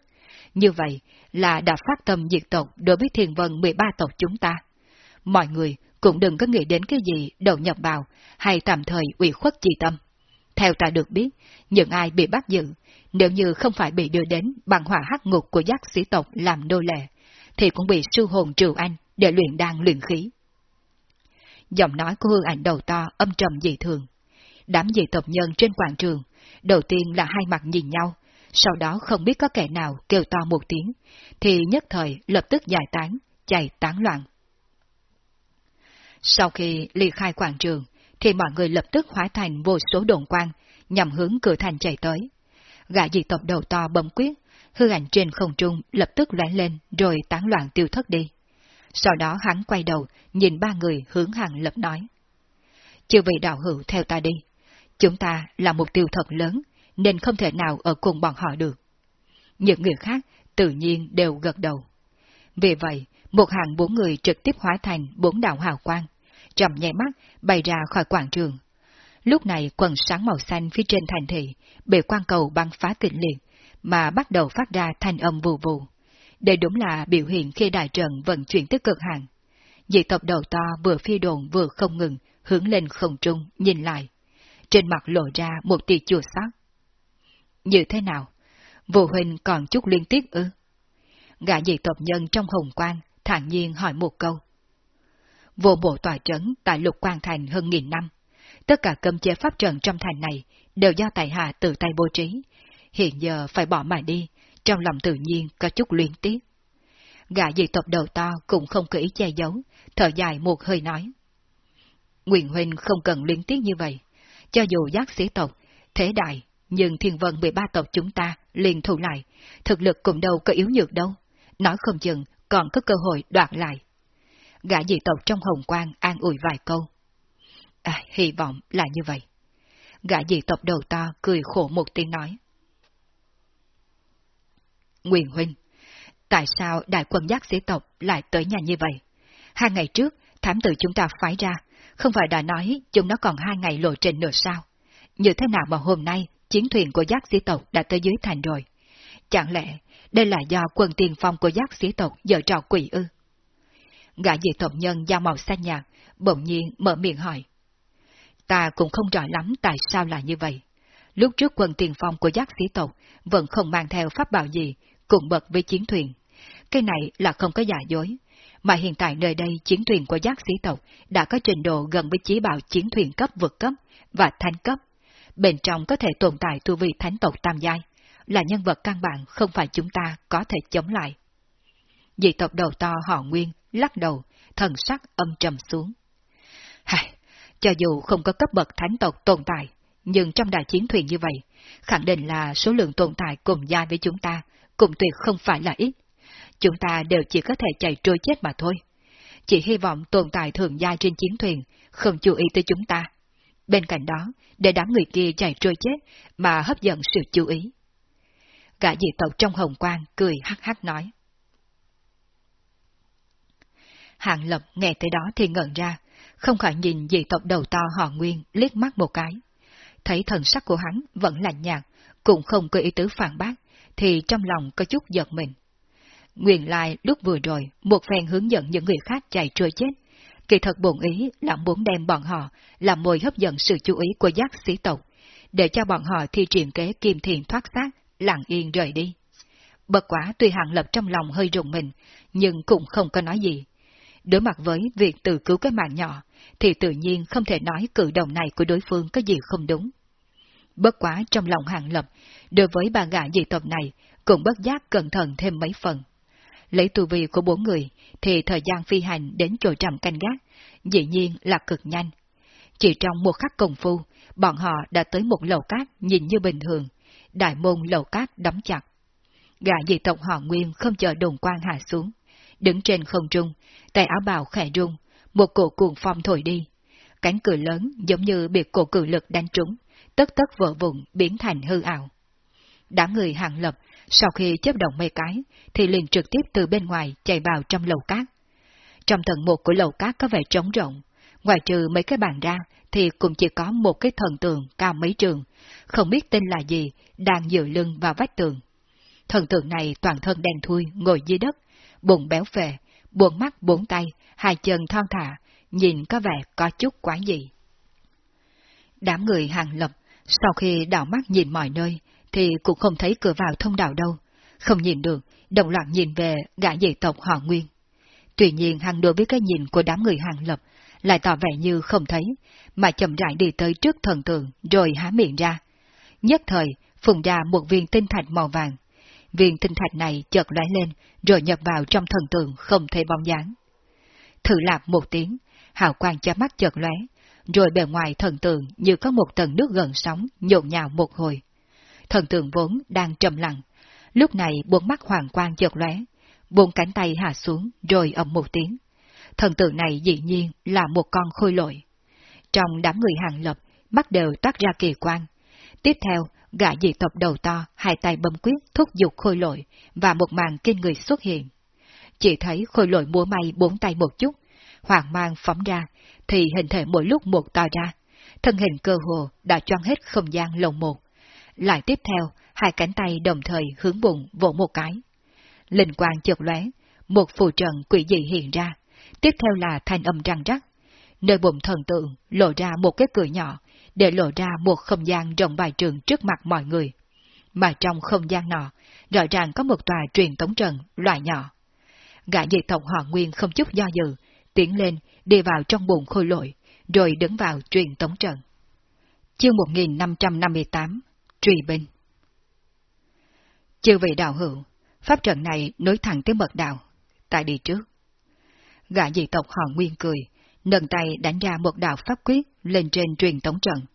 Như vậy là đã phát tâm diệt tộc đối với thiên vân 13 tộc chúng ta. Mọi người cũng đừng có nghĩ đến cái gì đầu nhập vào hay tạm thời ủy khuất chi tâm. Theo ta được biết, những ai bị bắt giữ, nếu như không phải bị đưa đến bằng hỏa hắc ngục của giác sĩ tộc làm nô lệ, thì cũng bị sư hồn trừ anh để luyện đan luyện khí. Giọng nói của hương ảnh đầu to âm trầm dị thường. Đám dị tộc nhân trên quảng trường, đầu tiên là hai mặt nhìn nhau, sau đó không biết có kẻ nào kêu to một tiếng, thì nhất thời lập tức giải tán, chạy tán loạn. Sau khi ly khai quảng trường, thì mọi người lập tức hóa thành vô số đồn quang, nhằm hướng cửa thành chạy tới. Gã dị tộc đầu to bấm quyết, hư ảnh trên không trung lập tức lóe lên rồi tán loạn tiêu thất đi. Sau đó hắn quay đầu, nhìn ba người hướng hàng lập nói. Chư vị đạo hữu theo ta đi. Chúng ta là mục tiêu thật lớn, nên không thể nào ở cùng bọn họ được. Những người khác tự nhiên đều gật đầu. Vì vậy, một hàng bốn người trực tiếp hóa thành bốn đạo hào quang, chậm nhẹ mắt bay ra khỏi quảng trường. Lúc này quần sáng màu xanh phía trên thành thị bị quan cầu băng phá kịch liệt, mà bắt đầu phát ra thanh âm vù vù. Đây đúng là biểu hiện khi đại trận vận chuyển tới cực hạn. Dị tộc đầu to vừa phi đồn vừa không ngừng, hướng lên không trung, nhìn lại. Trên mặt lộ ra một tia chua xót. Như thế nào? Vô huynh còn chút liên tiếp ư? Gã dị tộc nhân trong hồng quang thản nhiên hỏi một câu. Vô bộ tòa trấn tại lục quan thành hơn nghìn năm. Tất cả cơm chế pháp trận trong thành này đều do tại hạ tự tay bố trí. Hiện giờ phải bỏ mà đi, trong lòng tự nhiên có chút luyến tiếc. Gã dị tộc đầu to cũng không có ý che giấu, thở dài một hơi nói. Nguyện huynh không cần luyến tiếc như vậy. Cho dù giác sĩ tộc, thế đại, nhưng thiên vân 13 tộc chúng ta liền thủ lại, thực lực cũng đâu có yếu nhược đâu. Nói không chừng còn có cơ hội đoạt lại. Gã dị tộc trong hồng quang an ủi vài câu. À, hy vọng là như vậy. Gã dị tộc đầu to cười khổ một tiếng nói. Nguyên huynh, tại sao đại quân giác sĩ tộc lại tới nhà như vậy? Hai ngày trước, thám tử chúng ta phái ra, không phải đã nói chúng nó còn hai ngày lộ trình nữa sao? Như thế nào mà hôm nay chiến thuyền của giác sĩ tộc đã tới dưới thành rồi? Chẳng lẽ đây là do quân tiền phong của giác sĩ tộc dở trò quỷ ư? Gã dị tộc nhân da màu xanh nhạt, bỗng nhiên mở miệng hỏi. Ta cũng không rõ lắm tại sao là như vậy. Lúc trước quân tiền phong của giác sĩ tộc vẫn không mang theo pháp bảo gì, cùng bật với chiến thuyền. Cái này là không có giả dối mà hiện tại nơi đây chiến thuyền của giác sĩ tộc đã có trình độ gần với chí bảo chiến thuyền cấp vượt cấp và thánh cấp. Bên trong có thể tồn tại tu vi thánh tộc tam giai, là nhân vật căn bản không phải chúng ta có thể chống lại. Dị tộc đầu to họ Nguyên, lắc đầu, thần sắc âm trầm xuống. Hài, cho dù không có cấp bậc thánh tộc tồn tại, nhưng trong đại chiến thuyền như vậy, khẳng định là số lượng tồn tại cùng giai với chúng ta, cũng tuyệt không phải là ít. Chúng ta đều chỉ có thể chạy trôi chết mà thôi. Chỉ hy vọng tồn tại thường gia trên chiến thuyền, không chú ý tới chúng ta. Bên cạnh đó, để đám người kia chạy trôi chết mà hấp dẫn sự chú ý. Cả dị tộc trong hồng quang cười hắc hắc nói. Hạng Lập nghe tới đó thì ngẩn ra, không khỏi nhìn dị tộc đầu to họ Nguyên liếc mắt một cái. Thấy thần sắc của hắn vẫn lạnh nhạt, cũng không có ý tứ phản bác, thì trong lòng có chút giật mình. Nguyên lai lúc vừa rồi, một phen hướng dẫn những người khác chạy trôi chết. Kỳ thật bổn ý là muốn đem bọn họ làm mồi hấp dẫn sự chú ý của giác sĩ tộc, để cho bọn họ thi triển kế kim thiền thoát xác, lặng yên rời đi. Bất quả tuy hạng lập trong lòng hơi rùng mình, nhưng cũng không có nói gì. Đối mặt với việc tự cứu cái mạng nhỏ, thì tự nhiên không thể nói cử động này của đối phương có gì không đúng. Bất quá trong lòng hạng lập, đối với bà gã dị tộc này, cũng bất giác cẩn thận thêm mấy phần. Lấy tu vi của bốn người, thì thời gian phi hành đến chỗ trầm canh gác, dĩ nhiên là cực nhanh. Chỉ trong một khắc công phu, bọn họ đã tới một lầu cát nhìn như bình thường, đại môn lầu cát đóng chặt. Gã dị tộc họ Nguyên không chờ đồn quan hạ xuống, đứng trên không trung, tay áo bào khẽ rung, một cổ cuồng phong thổi đi. Cánh cửa lớn giống như bị cổ cử lực đánh trúng, tất tất vỡ vụn biến thành hư ảo. Đám người hàng lập, sau khi chấp động mấy cái, thì liền trực tiếp từ bên ngoài chạy vào trong lầu cát. Trong tầng một của lầu cát có vẻ trống rộng, ngoài trừ mấy cái bàn ra thì cũng chỉ có một cái thần tượng cao mấy trường, không biết tên là gì, đang dựa lưng vào vách tường. Thần tượng này toàn thân đen thui, ngồi dưới đất, bụng béo phệ, buồn mắt bốn tay, hai chân thon thả, nhìn có vẻ có chút quá dị. Đám người hàng lập, sau khi đảo mắt nhìn mọi nơi, thì cũng không thấy cửa vào thông đạo đâu, không nhìn được, đồng loạt nhìn về gã dị tộc họ Nguyên. Tuy nhiên hàng đối với cái nhìn của đám người hàng lập, lại tỏ vẻ như không thấy, mà chậm rãi đi tới trước thần tượng, rồi há miệng ra. Nhất thời, phùng ra một viên tinh thạch màu vàng. Viên tinh thạch này chợt lóe lên, rồi nhập vào trong thần tượng không thể bóng dáng. Thử lạc một tiếng, hào quang cho mắt chợt lóe, rồi bề ngoài thần tượng như có một tầng nước gần sóng nhộn nhào một hồi. Thần tượng vốn đang trầm lặng, lúc này bốn mắt hoàng quang chợt lóe, buông cánh tay hạ xuống rồi ầm một tiếng. Thần tượng này dĩ nhiên là một con khôi lội. Trong đám người hàng lập, mắt đều toát ra kỳ quan. Tiếp theo, gã dị tộc đầu to, hai tay bấm quyết thúc giục khôi lội, và một màn kinh người xuất hiện. Chỉ thấy khôi lội múa may bốn tay một chút, hoàng mang phóng ra, thì hình thể mỗi lúc một to ra. Thân hình cơ hồ đã choan hết không gian lồng một. Lại tiếp theo, hai cánh tay đồng thời hướng bụng vỗ một cái. Linh quang chợt lóe, một phù trận quỷ dị hiện ra, tiếp theo là thanh âm răng rắc. Nơi bụng thần tượng lộ ra một cái cửa nhỏ, để lộ ra một không gian rộng bài trường trước mặt mọi người. Mà trong không gian nọ, rõ ràng có một tòa truyền tống trần loại nhỏ. Gã dị tộc họ Nguyên không chút do dự, tiến lên, đi vào trong bụng khôi lội, rồi đứng vào truyền tống trận. Chương 1558 Truy binh Chư vị đạo hữu, pháp trận này nối thẳng tới mật đạo, tại đi trước. Gã dị tộc họ Nguyên cười, nâng tay đánh ra một đạo pháp quyết lên trên truyền tống trận.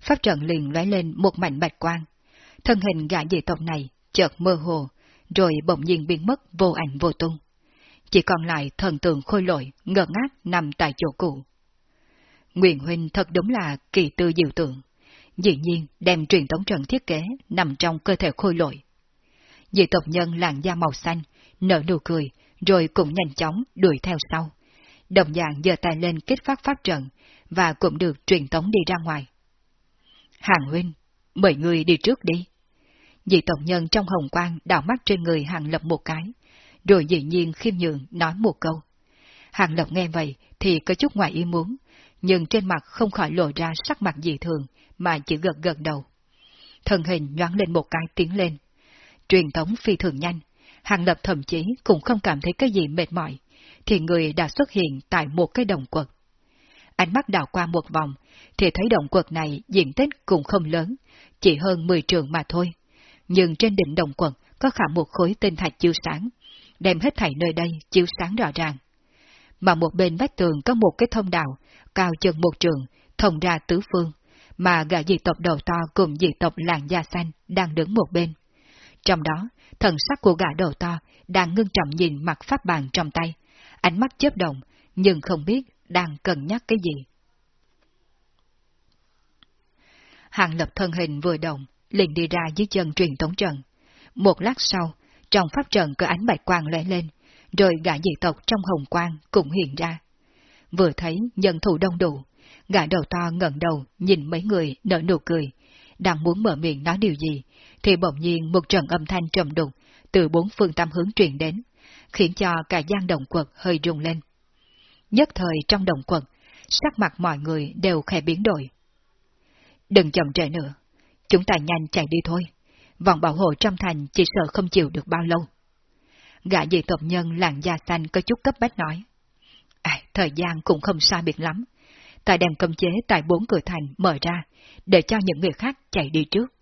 Pháp trận liền lóe lên một mảnh bạch quang. Thân hình gã dị tộc này chợt mơ hồ, rồi bỗng nhiên biến mất vô ảnh vô tung. Chỉ còn lại thần tượng khôi lội, ngơ ngác nằm tại chỗ cũ. Nguyện Huynh thật đúng là kỳ tư diệu tượng. Dĩ nhiên đem truyền tống trận thiết kế nằm trong cơ thể khôi lội. Dị tộc nhân làn da màu xanh, nở nụ cười, rồi cũng nhanh chóng đuổi theo sau. Đồng dạng giơ tay lên kích phát pháp trận, và cũng được truyền tống đi ra ngoài. Hàng huynh, mời người đi trước đi. Dị tộc nhân trong hồng quang đảo mắt trên người hàng lập một cái, rồi dĩ nhiên khiêm nhường nói một câu. Hàng lập nghe vậy thì có chút ngoài ý muốn, nhưng trên mặt không khỏi lộ ra sắc mặt dị thường, mà chỉ gật gật đầu. Thân hình nhoáng lên một cái tiến lên. Truyền thống phi thường nhanh, hàng lập thậm chí cũng không cảm thấy cái gì mệt mỏi, thì người đã xuất hiện tại một cái đồng quật. Ánh mắt đảo qua một vòng, thì thấy động quật này diện tích cũng không lớn, chỉ hơn 10 trường mà thôi. Nhưng trên đỉnh đồng quật có khả một khối tinh thạch chiếu sáng, đem hết thảy nơi đây chiếu sáng rõ ràng. Mà một bên vách tường có một cái thông đạo, cao chừng một trường, thông ra tứ phương, mà gã dị tộc đầu to cùng dị tộc làng da xanh đang đứng một bên. Trong đó, thần sắc của gã đầu to đang ngưng trọng nhìn mặt pháp bàn trong tay, ánh mắt chớp động, nhưng không biết đang cân nhắc cái gì. Hàng lập thân hình vừa động, liền đi ra dưới chân truyền tống trận. Một lát sau, trong pháp trận có ánh bạch quang lóe lên, rồi gã dị tộc trong hồng quang cũng hiện ra. Vừa thấy nhân thủ đông đủ, gã đầu to ngẩng đầu nhìn mấy người nở nụ cười, đang muốn mở miệng nói điều gì, thì bỗng nhiên một trận âm thanh trầm đục từ bốn phương tam hướng truyền đến, khiến cho cả gian đồng quật hơi rung lên. Nhất thời trong đồng quật, sắc mặt mọi người đều khẽ biến đổi. Đừng chậm trễ nữa, chúng ta nhanh chạy đi thôi, vòng bảo hộ trong thành chỉ sợ không chịu được bao lâu. Gã dị tộc nhân làng da xanh có chút cấp bách nói. À, thời gian cũng không xa biệt lắm, ta đem cầm chế tại bốn cửa thành mở ra, để cho những người khác chạy đi trước.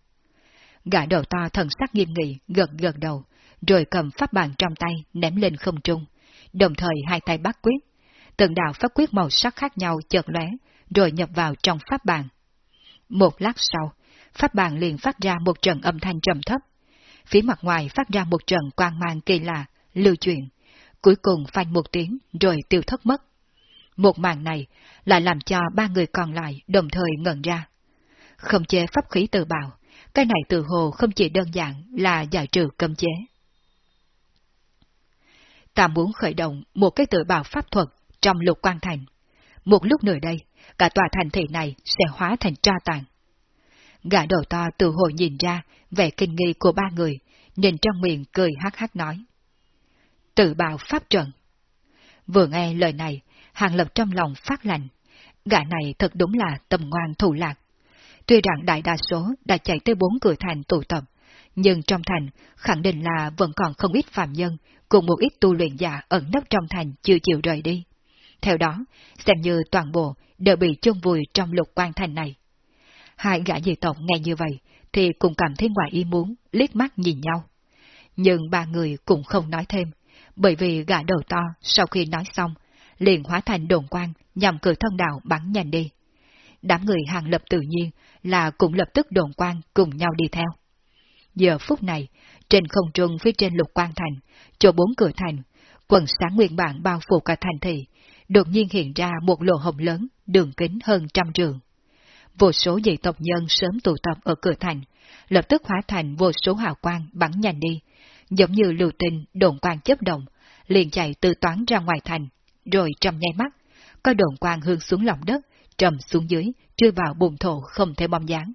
Gã đầu to thần sắc nghiêm nghị, gật gật đầu, rồi cầm pháp bàn trong tay ném lên không trung, đồng thời hai tay bắt quyết. Từng đạo pháp quyết màu sắc khác nhau chợt lóe, rồi nhập vào trong pháp bàn. Một lát sau, pháp bàn liền phát ra một trận âm thanh trầm thấp. Phía mặt ngoài phát ra một trận quang mang kỳ lạ, lưu chuyển cuối cùng phanh một tiếng rồi tiêu thất mất. Một màn này lại làm cho ba người còn lại đồng thời ngẩn ra. Không chế pháp khí tự bào, cái này từ hồ không chỉ đơn giản là giải trừ cấm chế. Ta muốn khởi động một cái tự bào pháp thuật trong lục quan thành. Một lúc nữa đây, cả tòa thành thị này sẽ hóa thành tro tàn. Gã đầu to từ hồi nhìn ra vẻ kinh nghi của ba người, nhìn trong miệng cười hắc hắc nói. Tự bào pháp trận. Vừa nghe lời này, hàng lập trong lòng phát lạnh. Gã này thật đúng là tầm ngoan thủ lạc. Tuy rằng đại đa số đã chạy tới bốn cửa thành tụ tập, nhưng trong thành khẳng định là vẫn còn không ít phạm nhân cùng một ít tu luyện giả ẩn nấp trong thành chưa chịu rời đi. Theo đó, xem như toàn bộ đều bị chôn vùi trong lục quan thành này. Hai gã dị tộc nghe như vậy, thì cũng cảm thấy ngoài ý muốn, liếc mắt nhìn nhau. Nhưng ba người cũng không nói thêm, bởi vì gã đầu to sau khi nói xong, liền hóa thành đồn quang nhằm cửa thông đạo bắn nhanh đi. Đám người hàng lập tự nhiên là cũng lập tức đồn quang cùng nhau đi theo. Giờ phút này, trên không trung phía trên lục quan thành, chỗ bốn cửa thành, quần sáng nguyên bản bao phủ cả thành thị, đột nhiên hiện ra một lỗ hồng lớn, đường kính hơn trăm trường. Vô số dị tộc nhân sớm tụ tập ở cửa thành, lập tức hóa thành vô số hào quang bắn nhanh đi, giống như lưu tinh đồn quang chấp động, liền chạy từ toán ra ngoài thành, rồi trong nháy mắt, có đồn quang hương xuống lòng đất, trầm xuống dưới, trôi vào bùn thổ không thể bom dáng.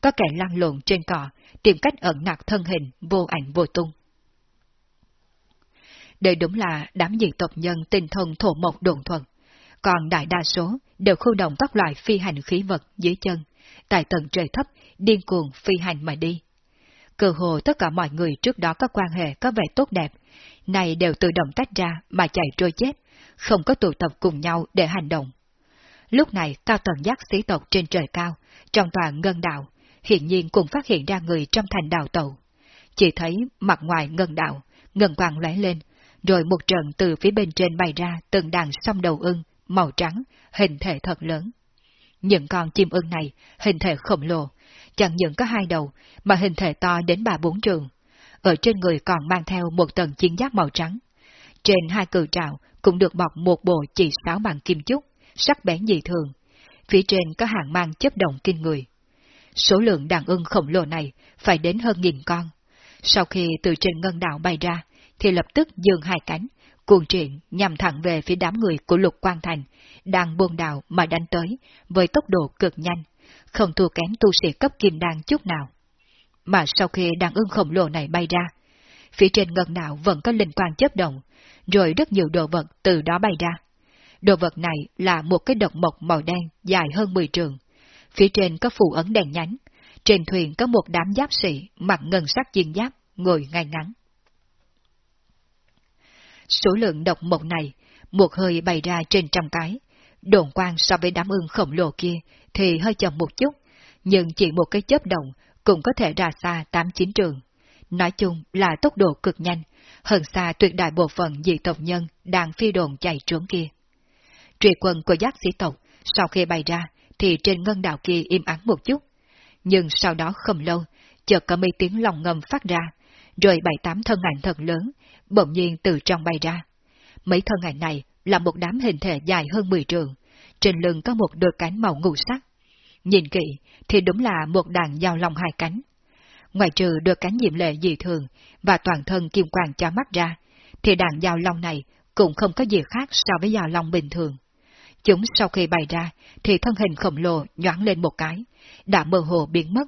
Có kẻ lăn lộn trên cỏ, tìm cách ẩn nặc thân hình vô ảnh vô tung. Đây đúng là đám dị tộc nhân tinh thông thổ mộc đồn thuần, còn đại đa số đều khu động các loại phi hành khí vật dưới chân, tại tầng trời thấp, điên cuồng phi hành mà đi. Cơ hồ tất cả mọi người trước đó có quan hệ có vẻ tốt đẹp, này đều tự động tách ra mà chạy trôi chết, không có tụ tập cùng nhau để hành động. Lúc này cao tầng giác sĩ tộc trên trời cao, trong toàn ngân đạo, hiện nhiên cũng phát hiện ra người trong thành đào tàu. Chỉ thấy mặt ngoài ngân đạo, ngân quang lóe lên, rồi một trận từ phía bên trên bay ra từng đàn sông đầu ưng, màu trắng, hình thể thật lớn. Những con chim ưng này, hình thể khổng lồ, chẳng những có hai đầu, mà hình thể to đến ba bốn trường. Ở trên người còn mang theo một tầng chiến giáp màu trắng. Trên hai cự trạo cũng được bọc một bộ chỉ sáo bằng kim chúc, sắc bén dị thường. Phía trên có hàng mang chấp động kinh người. Số lượng đàn ưng khổng lồ này phải đến hơn nghìn con. Sau khi từ trên ngân đạo bay ra, thì lập tức dường hai cánh, cuồng triển nhằm thẳng về phía đám người của Lục Quang Thành, đang buông đào mà đánh tới, với tốc độ cực nhanh, không thua kém tu sĩ cấp kim đan chút nào. Mà sau khi đàn ưng khổng lồ này bay ra, phía trên ngân não vẫn có linh quang chấp động, rồi rất nhiều đồ vật từ đó bay ra. Đồ vật này là một cái độc mộc màu đen dài hơn 10 trường. Phía trên có phù ấn đèn nhánh, trên thuyền có một đám giáp sĩ mặc ngân sắc chiên giáp, ngồi ngay ngắn. Số lượng độc mộc này một hơi bày ra trên trăm cái. Đồn quang so với đám ưng khổng lồ kia thì hơi chậm một chút, nhưng chỉ một cái chớp động cũng có thể ra xa tám chín trường. Nói chung là tốc độ cực nhanh, hơn xa tuyệt đại bộ phận dị tộc nhân đang phi đồn chạy trốn kia. Truy quân của giác sĩ tộc sau khi bày ra thì trên ngân đạo kia im ắng một chút, nhưng sau đó không lâu, chợt có mấy tiếng lòng ngầm phát ra, rồi bảy tám thân ảnh thật lớn, bỗng nhiên từ trong bay ra. Mấy thân ảnh này là một đám hình thể dài hơn 10 trường, trên lưng có một đôi cánh màu ngũ sắc. Nhìn kỹ thì đúng là một đàn giao long hai cánh. Ngoài trừ đôi cánh nhiệm lệ dị thường và toàn thân kim quang cho mắt ra, thì đàn giao long này cũng không có gì khác so với giao long bình thường. Chúng sau khi bày ra thì thân hình khổng lồ nhoáng lên một cái, đã mơ hồ biến mất.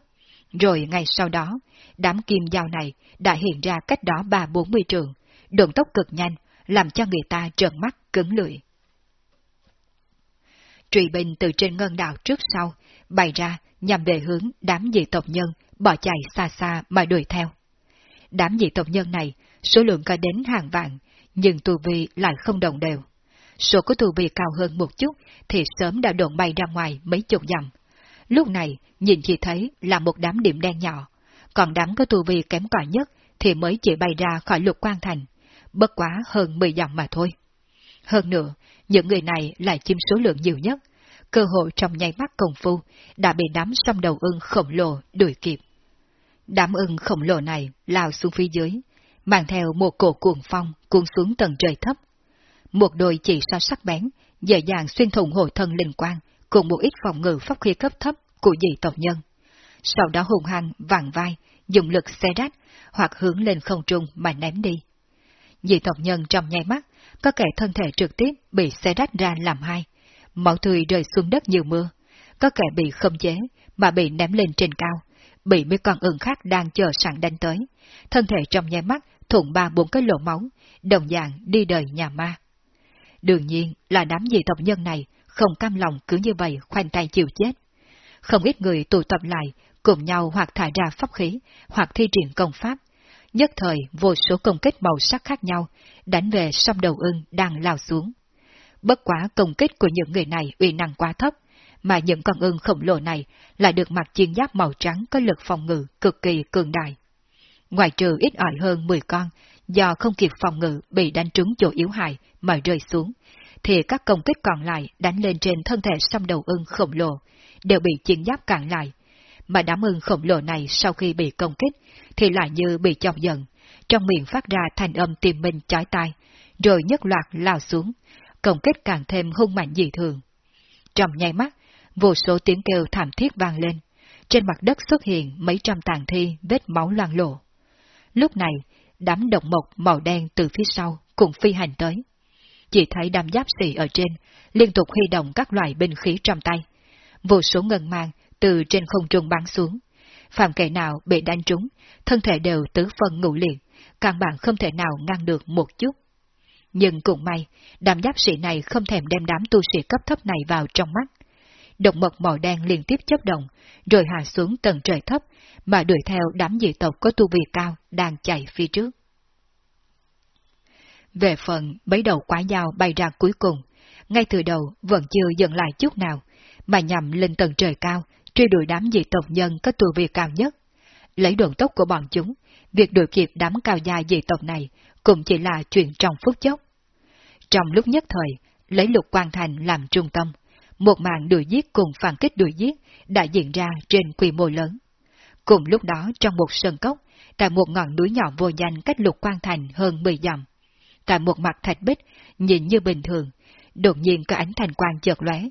Rồi ngay sau đó, đám kim dao này đã hiện ra cách đó ba bốn mươi trường, động tốc cực nhanh, làm cho người ta trợn mắt cứng lưỡi. Trụy binh từ trên ngân đạo trước sau, bày ra nhằm về hướng đám dị tộc nhân bỏ chạy xa xa mà đuổi theo. Đám dị tộc nhân này, số lượng có đến hàng vạn, nhưng tu vi lại không đồng đều. Số có tu vi cao hơn một chút thì sớm đã đồn bay ra ngoài mấy chục dặm. Lúc này, nhìn chỉ thấy là một đám điểm đen nhỏ, còn đám có tu vi kém cỏi nhất thì mới chỉ bay ra khỏi lục quan thành, bất quá hơn 10 dặm mà thôi. Hơn nữa, những người này lại chiếm số lượng nhiều nhất, cơ hội trong nháy mắt công phu đã bị đám sông đầu ưng khổng lồ đuổi kịp. Đám ưng khổng lồ này lao xuống phía dưới, mang theo một cổ cuồng phong cuốn xuống tầng trời thấp. Một đôi chỉ sao sắc bén, dễ dàng xuyên thủng hội thân linh quang, cùng một ít phòng ngự pháp khí cấp thấp của dị tộc nhân. Sau đó hùng hăng vàng vai, dùng lực xe rách, hoặc hướng lên không trung mà ném đi. Dị tộc nhân trong nháy mắt, có kẻ thân thể trực tiếp bị xe rách ra làm hai, máu tươi rơi xuống đất như mưa, có kẻ bị khống chế mà bị ném lên trên cao, bị mấy con ưng khác đang chờ sẵn đánh tới, thân thể trong nháy mắt thủng ba bốn cái lỗ máu, đồng dạng đi đời nhà ma. Đương nhiên là đám dị tộc nhân này không cam lòng cứ như vậy khoanh tay chịu chết. Không ít người tụ tập lại, cùng nhau hoặc thải ra pháp khí, hoặc thi triển công pháp. Nhất thời vô số công kích màu sắc khác nhau, đánh về sông đầu ưng đang lao xuống. Bất quá công kích của những người này uy năng quá thấp, mà những con ưng khổng lồ này lại được mặc chiến giáp màu trắng có lực phòng ngự cực kỳ cường đại. Ngoài trừ ít ỏi hơn 10 con, do không kịp phòng ngự bị đánh trúng chỗ yếu hại mà rơi xuống, thì các công kích còn lại đánh lên trên thân thể sông đầu ưng khổng lồ, đều bị chiến giáp cản lại. Mà đám ưng khổng lồ này sau khi bị công kích, thì lại như bị chọc giận, trong miệng phát ra thành âm tìm minh chói tai, rồi nhất loạt lao xuống, công kích càng thêm hung mạnh dị thường. Trong nháy mắt, vô số tiếng kêu thảm thiết vang lên, trên mặt đất xuất hiện mấy trăm tàn thi vết máu loang lộ. Lúc này, đám động mộc màu đen từ phía sau cũng phi hành tới. Chỉ thấy đám giáp sĩ ở trên liên tục huy động các loại binh khí trong tay. Vô số ngân mang từ trên không trung bắn xuống. Phạm kẻ nào bị đánh trúng, thân thể đều tứ phân ngủ liền, căn bản không thể nào ngăn được một chút. Nhưng cũng may, đám giáp sĩ này không thèm đem đám tu sĩ cấp thấp này vào trong mắt. Động mật màu đen liên tiếp chấp động, rồi hạ xuống tầng trời thấp, mà đuổi theo đám dị tộc có tu vi cao đang chạy phía trước. Về phần bấy đầu quái dao bay ra cuối cùng, ngay từ đầu vẫn chưa dừng lại chút nào, mà nhằm lên tầng trời cao, truy đuổi đám dị tộc nhân có tù vi cao nhất. Lấy đường tốc của bọn chúng, việc đuổi kịp đám cao gia dị tộc này cũng chỉ là chuyện trong phút chốc. Trong lúc nhất thời, lấy lục quan thành làm trung tâm, một màn đuổi giết cùng phản kích đuổi giết đã diễn ra trên quy mô lớn. Cùng lúc đó trong một sân cốc, tại một ngọn núi nhỏ vô danh cách lục quan thành hơn 10 dặm, tại một mặt thạch bích, nhìn như bình thường, đột nhiên có ánh thành quang chợt lóe,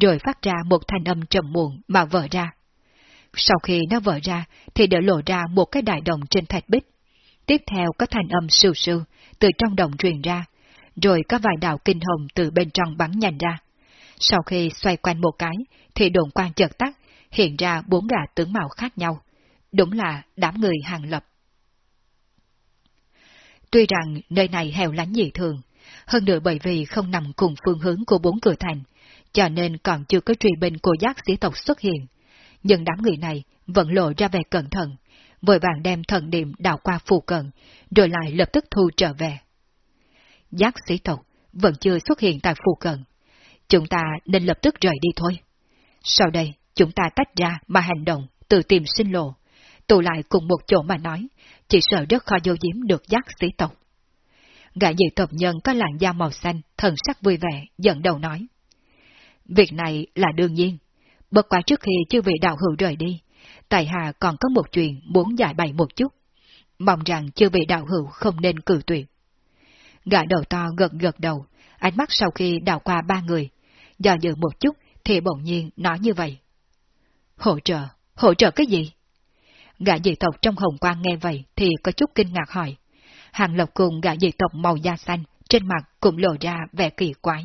rồi phát ra một thanh âm trầm muộn mà vỡ ra. Sau khi nó vỡ ra, thì đã lộ ra một cái đại đồng trên thạch bích. Tiếp theo có thanh âm sưu sưu, từ trong đồng truyền ra, rồi có vài đạo kinh hồng từ bên trong bắn nhanh ra. Sau khi xoay quanh một cái, thì đồn quang chợt tắt, hiện ra bốn gã tướng mạo khác nhau. Đúng là đám người hàng lập. Tuy rằng nơi này hẻo lánh dị thường, hơn nữa bởi vì không nằm cùng phương hướng của bốn cửa thành, cho nên còn chưa có truy binh của giác sĩ tộc xuất hiện. Nhưng đám người này vẫn lộ ra vẻ cẩn thận, vội vàng đem thần niệm đào qua phù cận, rồi lại lập tức thu trở về. Giác sĩ tộc vẫn chưa xuất hiện tại phù cận. Chúng ta nên lập tức rời đi thôi. Sau đây, chúng ta tách ra mà hành động, tự tìm sinh lộ, tụ lại cùng một chỗ mà nói, chỉ sợ rất khó vô diếm được giác sĩ tộc. Gã dị tộc nhân có làn da màu xanh, thần sắc vui vẻ, dẫn đầu nói. Việc này là đương nhiên, bất quá trước khi chư vị đạo hữu rời đi, tại hạ còn có một chuyện muốn giải bày một chút, mong rằng chư vị đạo hữu không nên cử tuyệt. Gã đầu to gật gật đầu, ánh mắt sau khi đào qua ba người, do dự một chút thì bỗng nhiên nói như vậy. Hỗ trợ, hỗ trợ cái gì? Gã dị tộc trong hồng quang nghe vậy thì có chút kinh ngạc hỏi. Hàng lộc cùng gã dị tộc màu da xanh, trên mặt cũng lộ ra vẻ kỳ quái.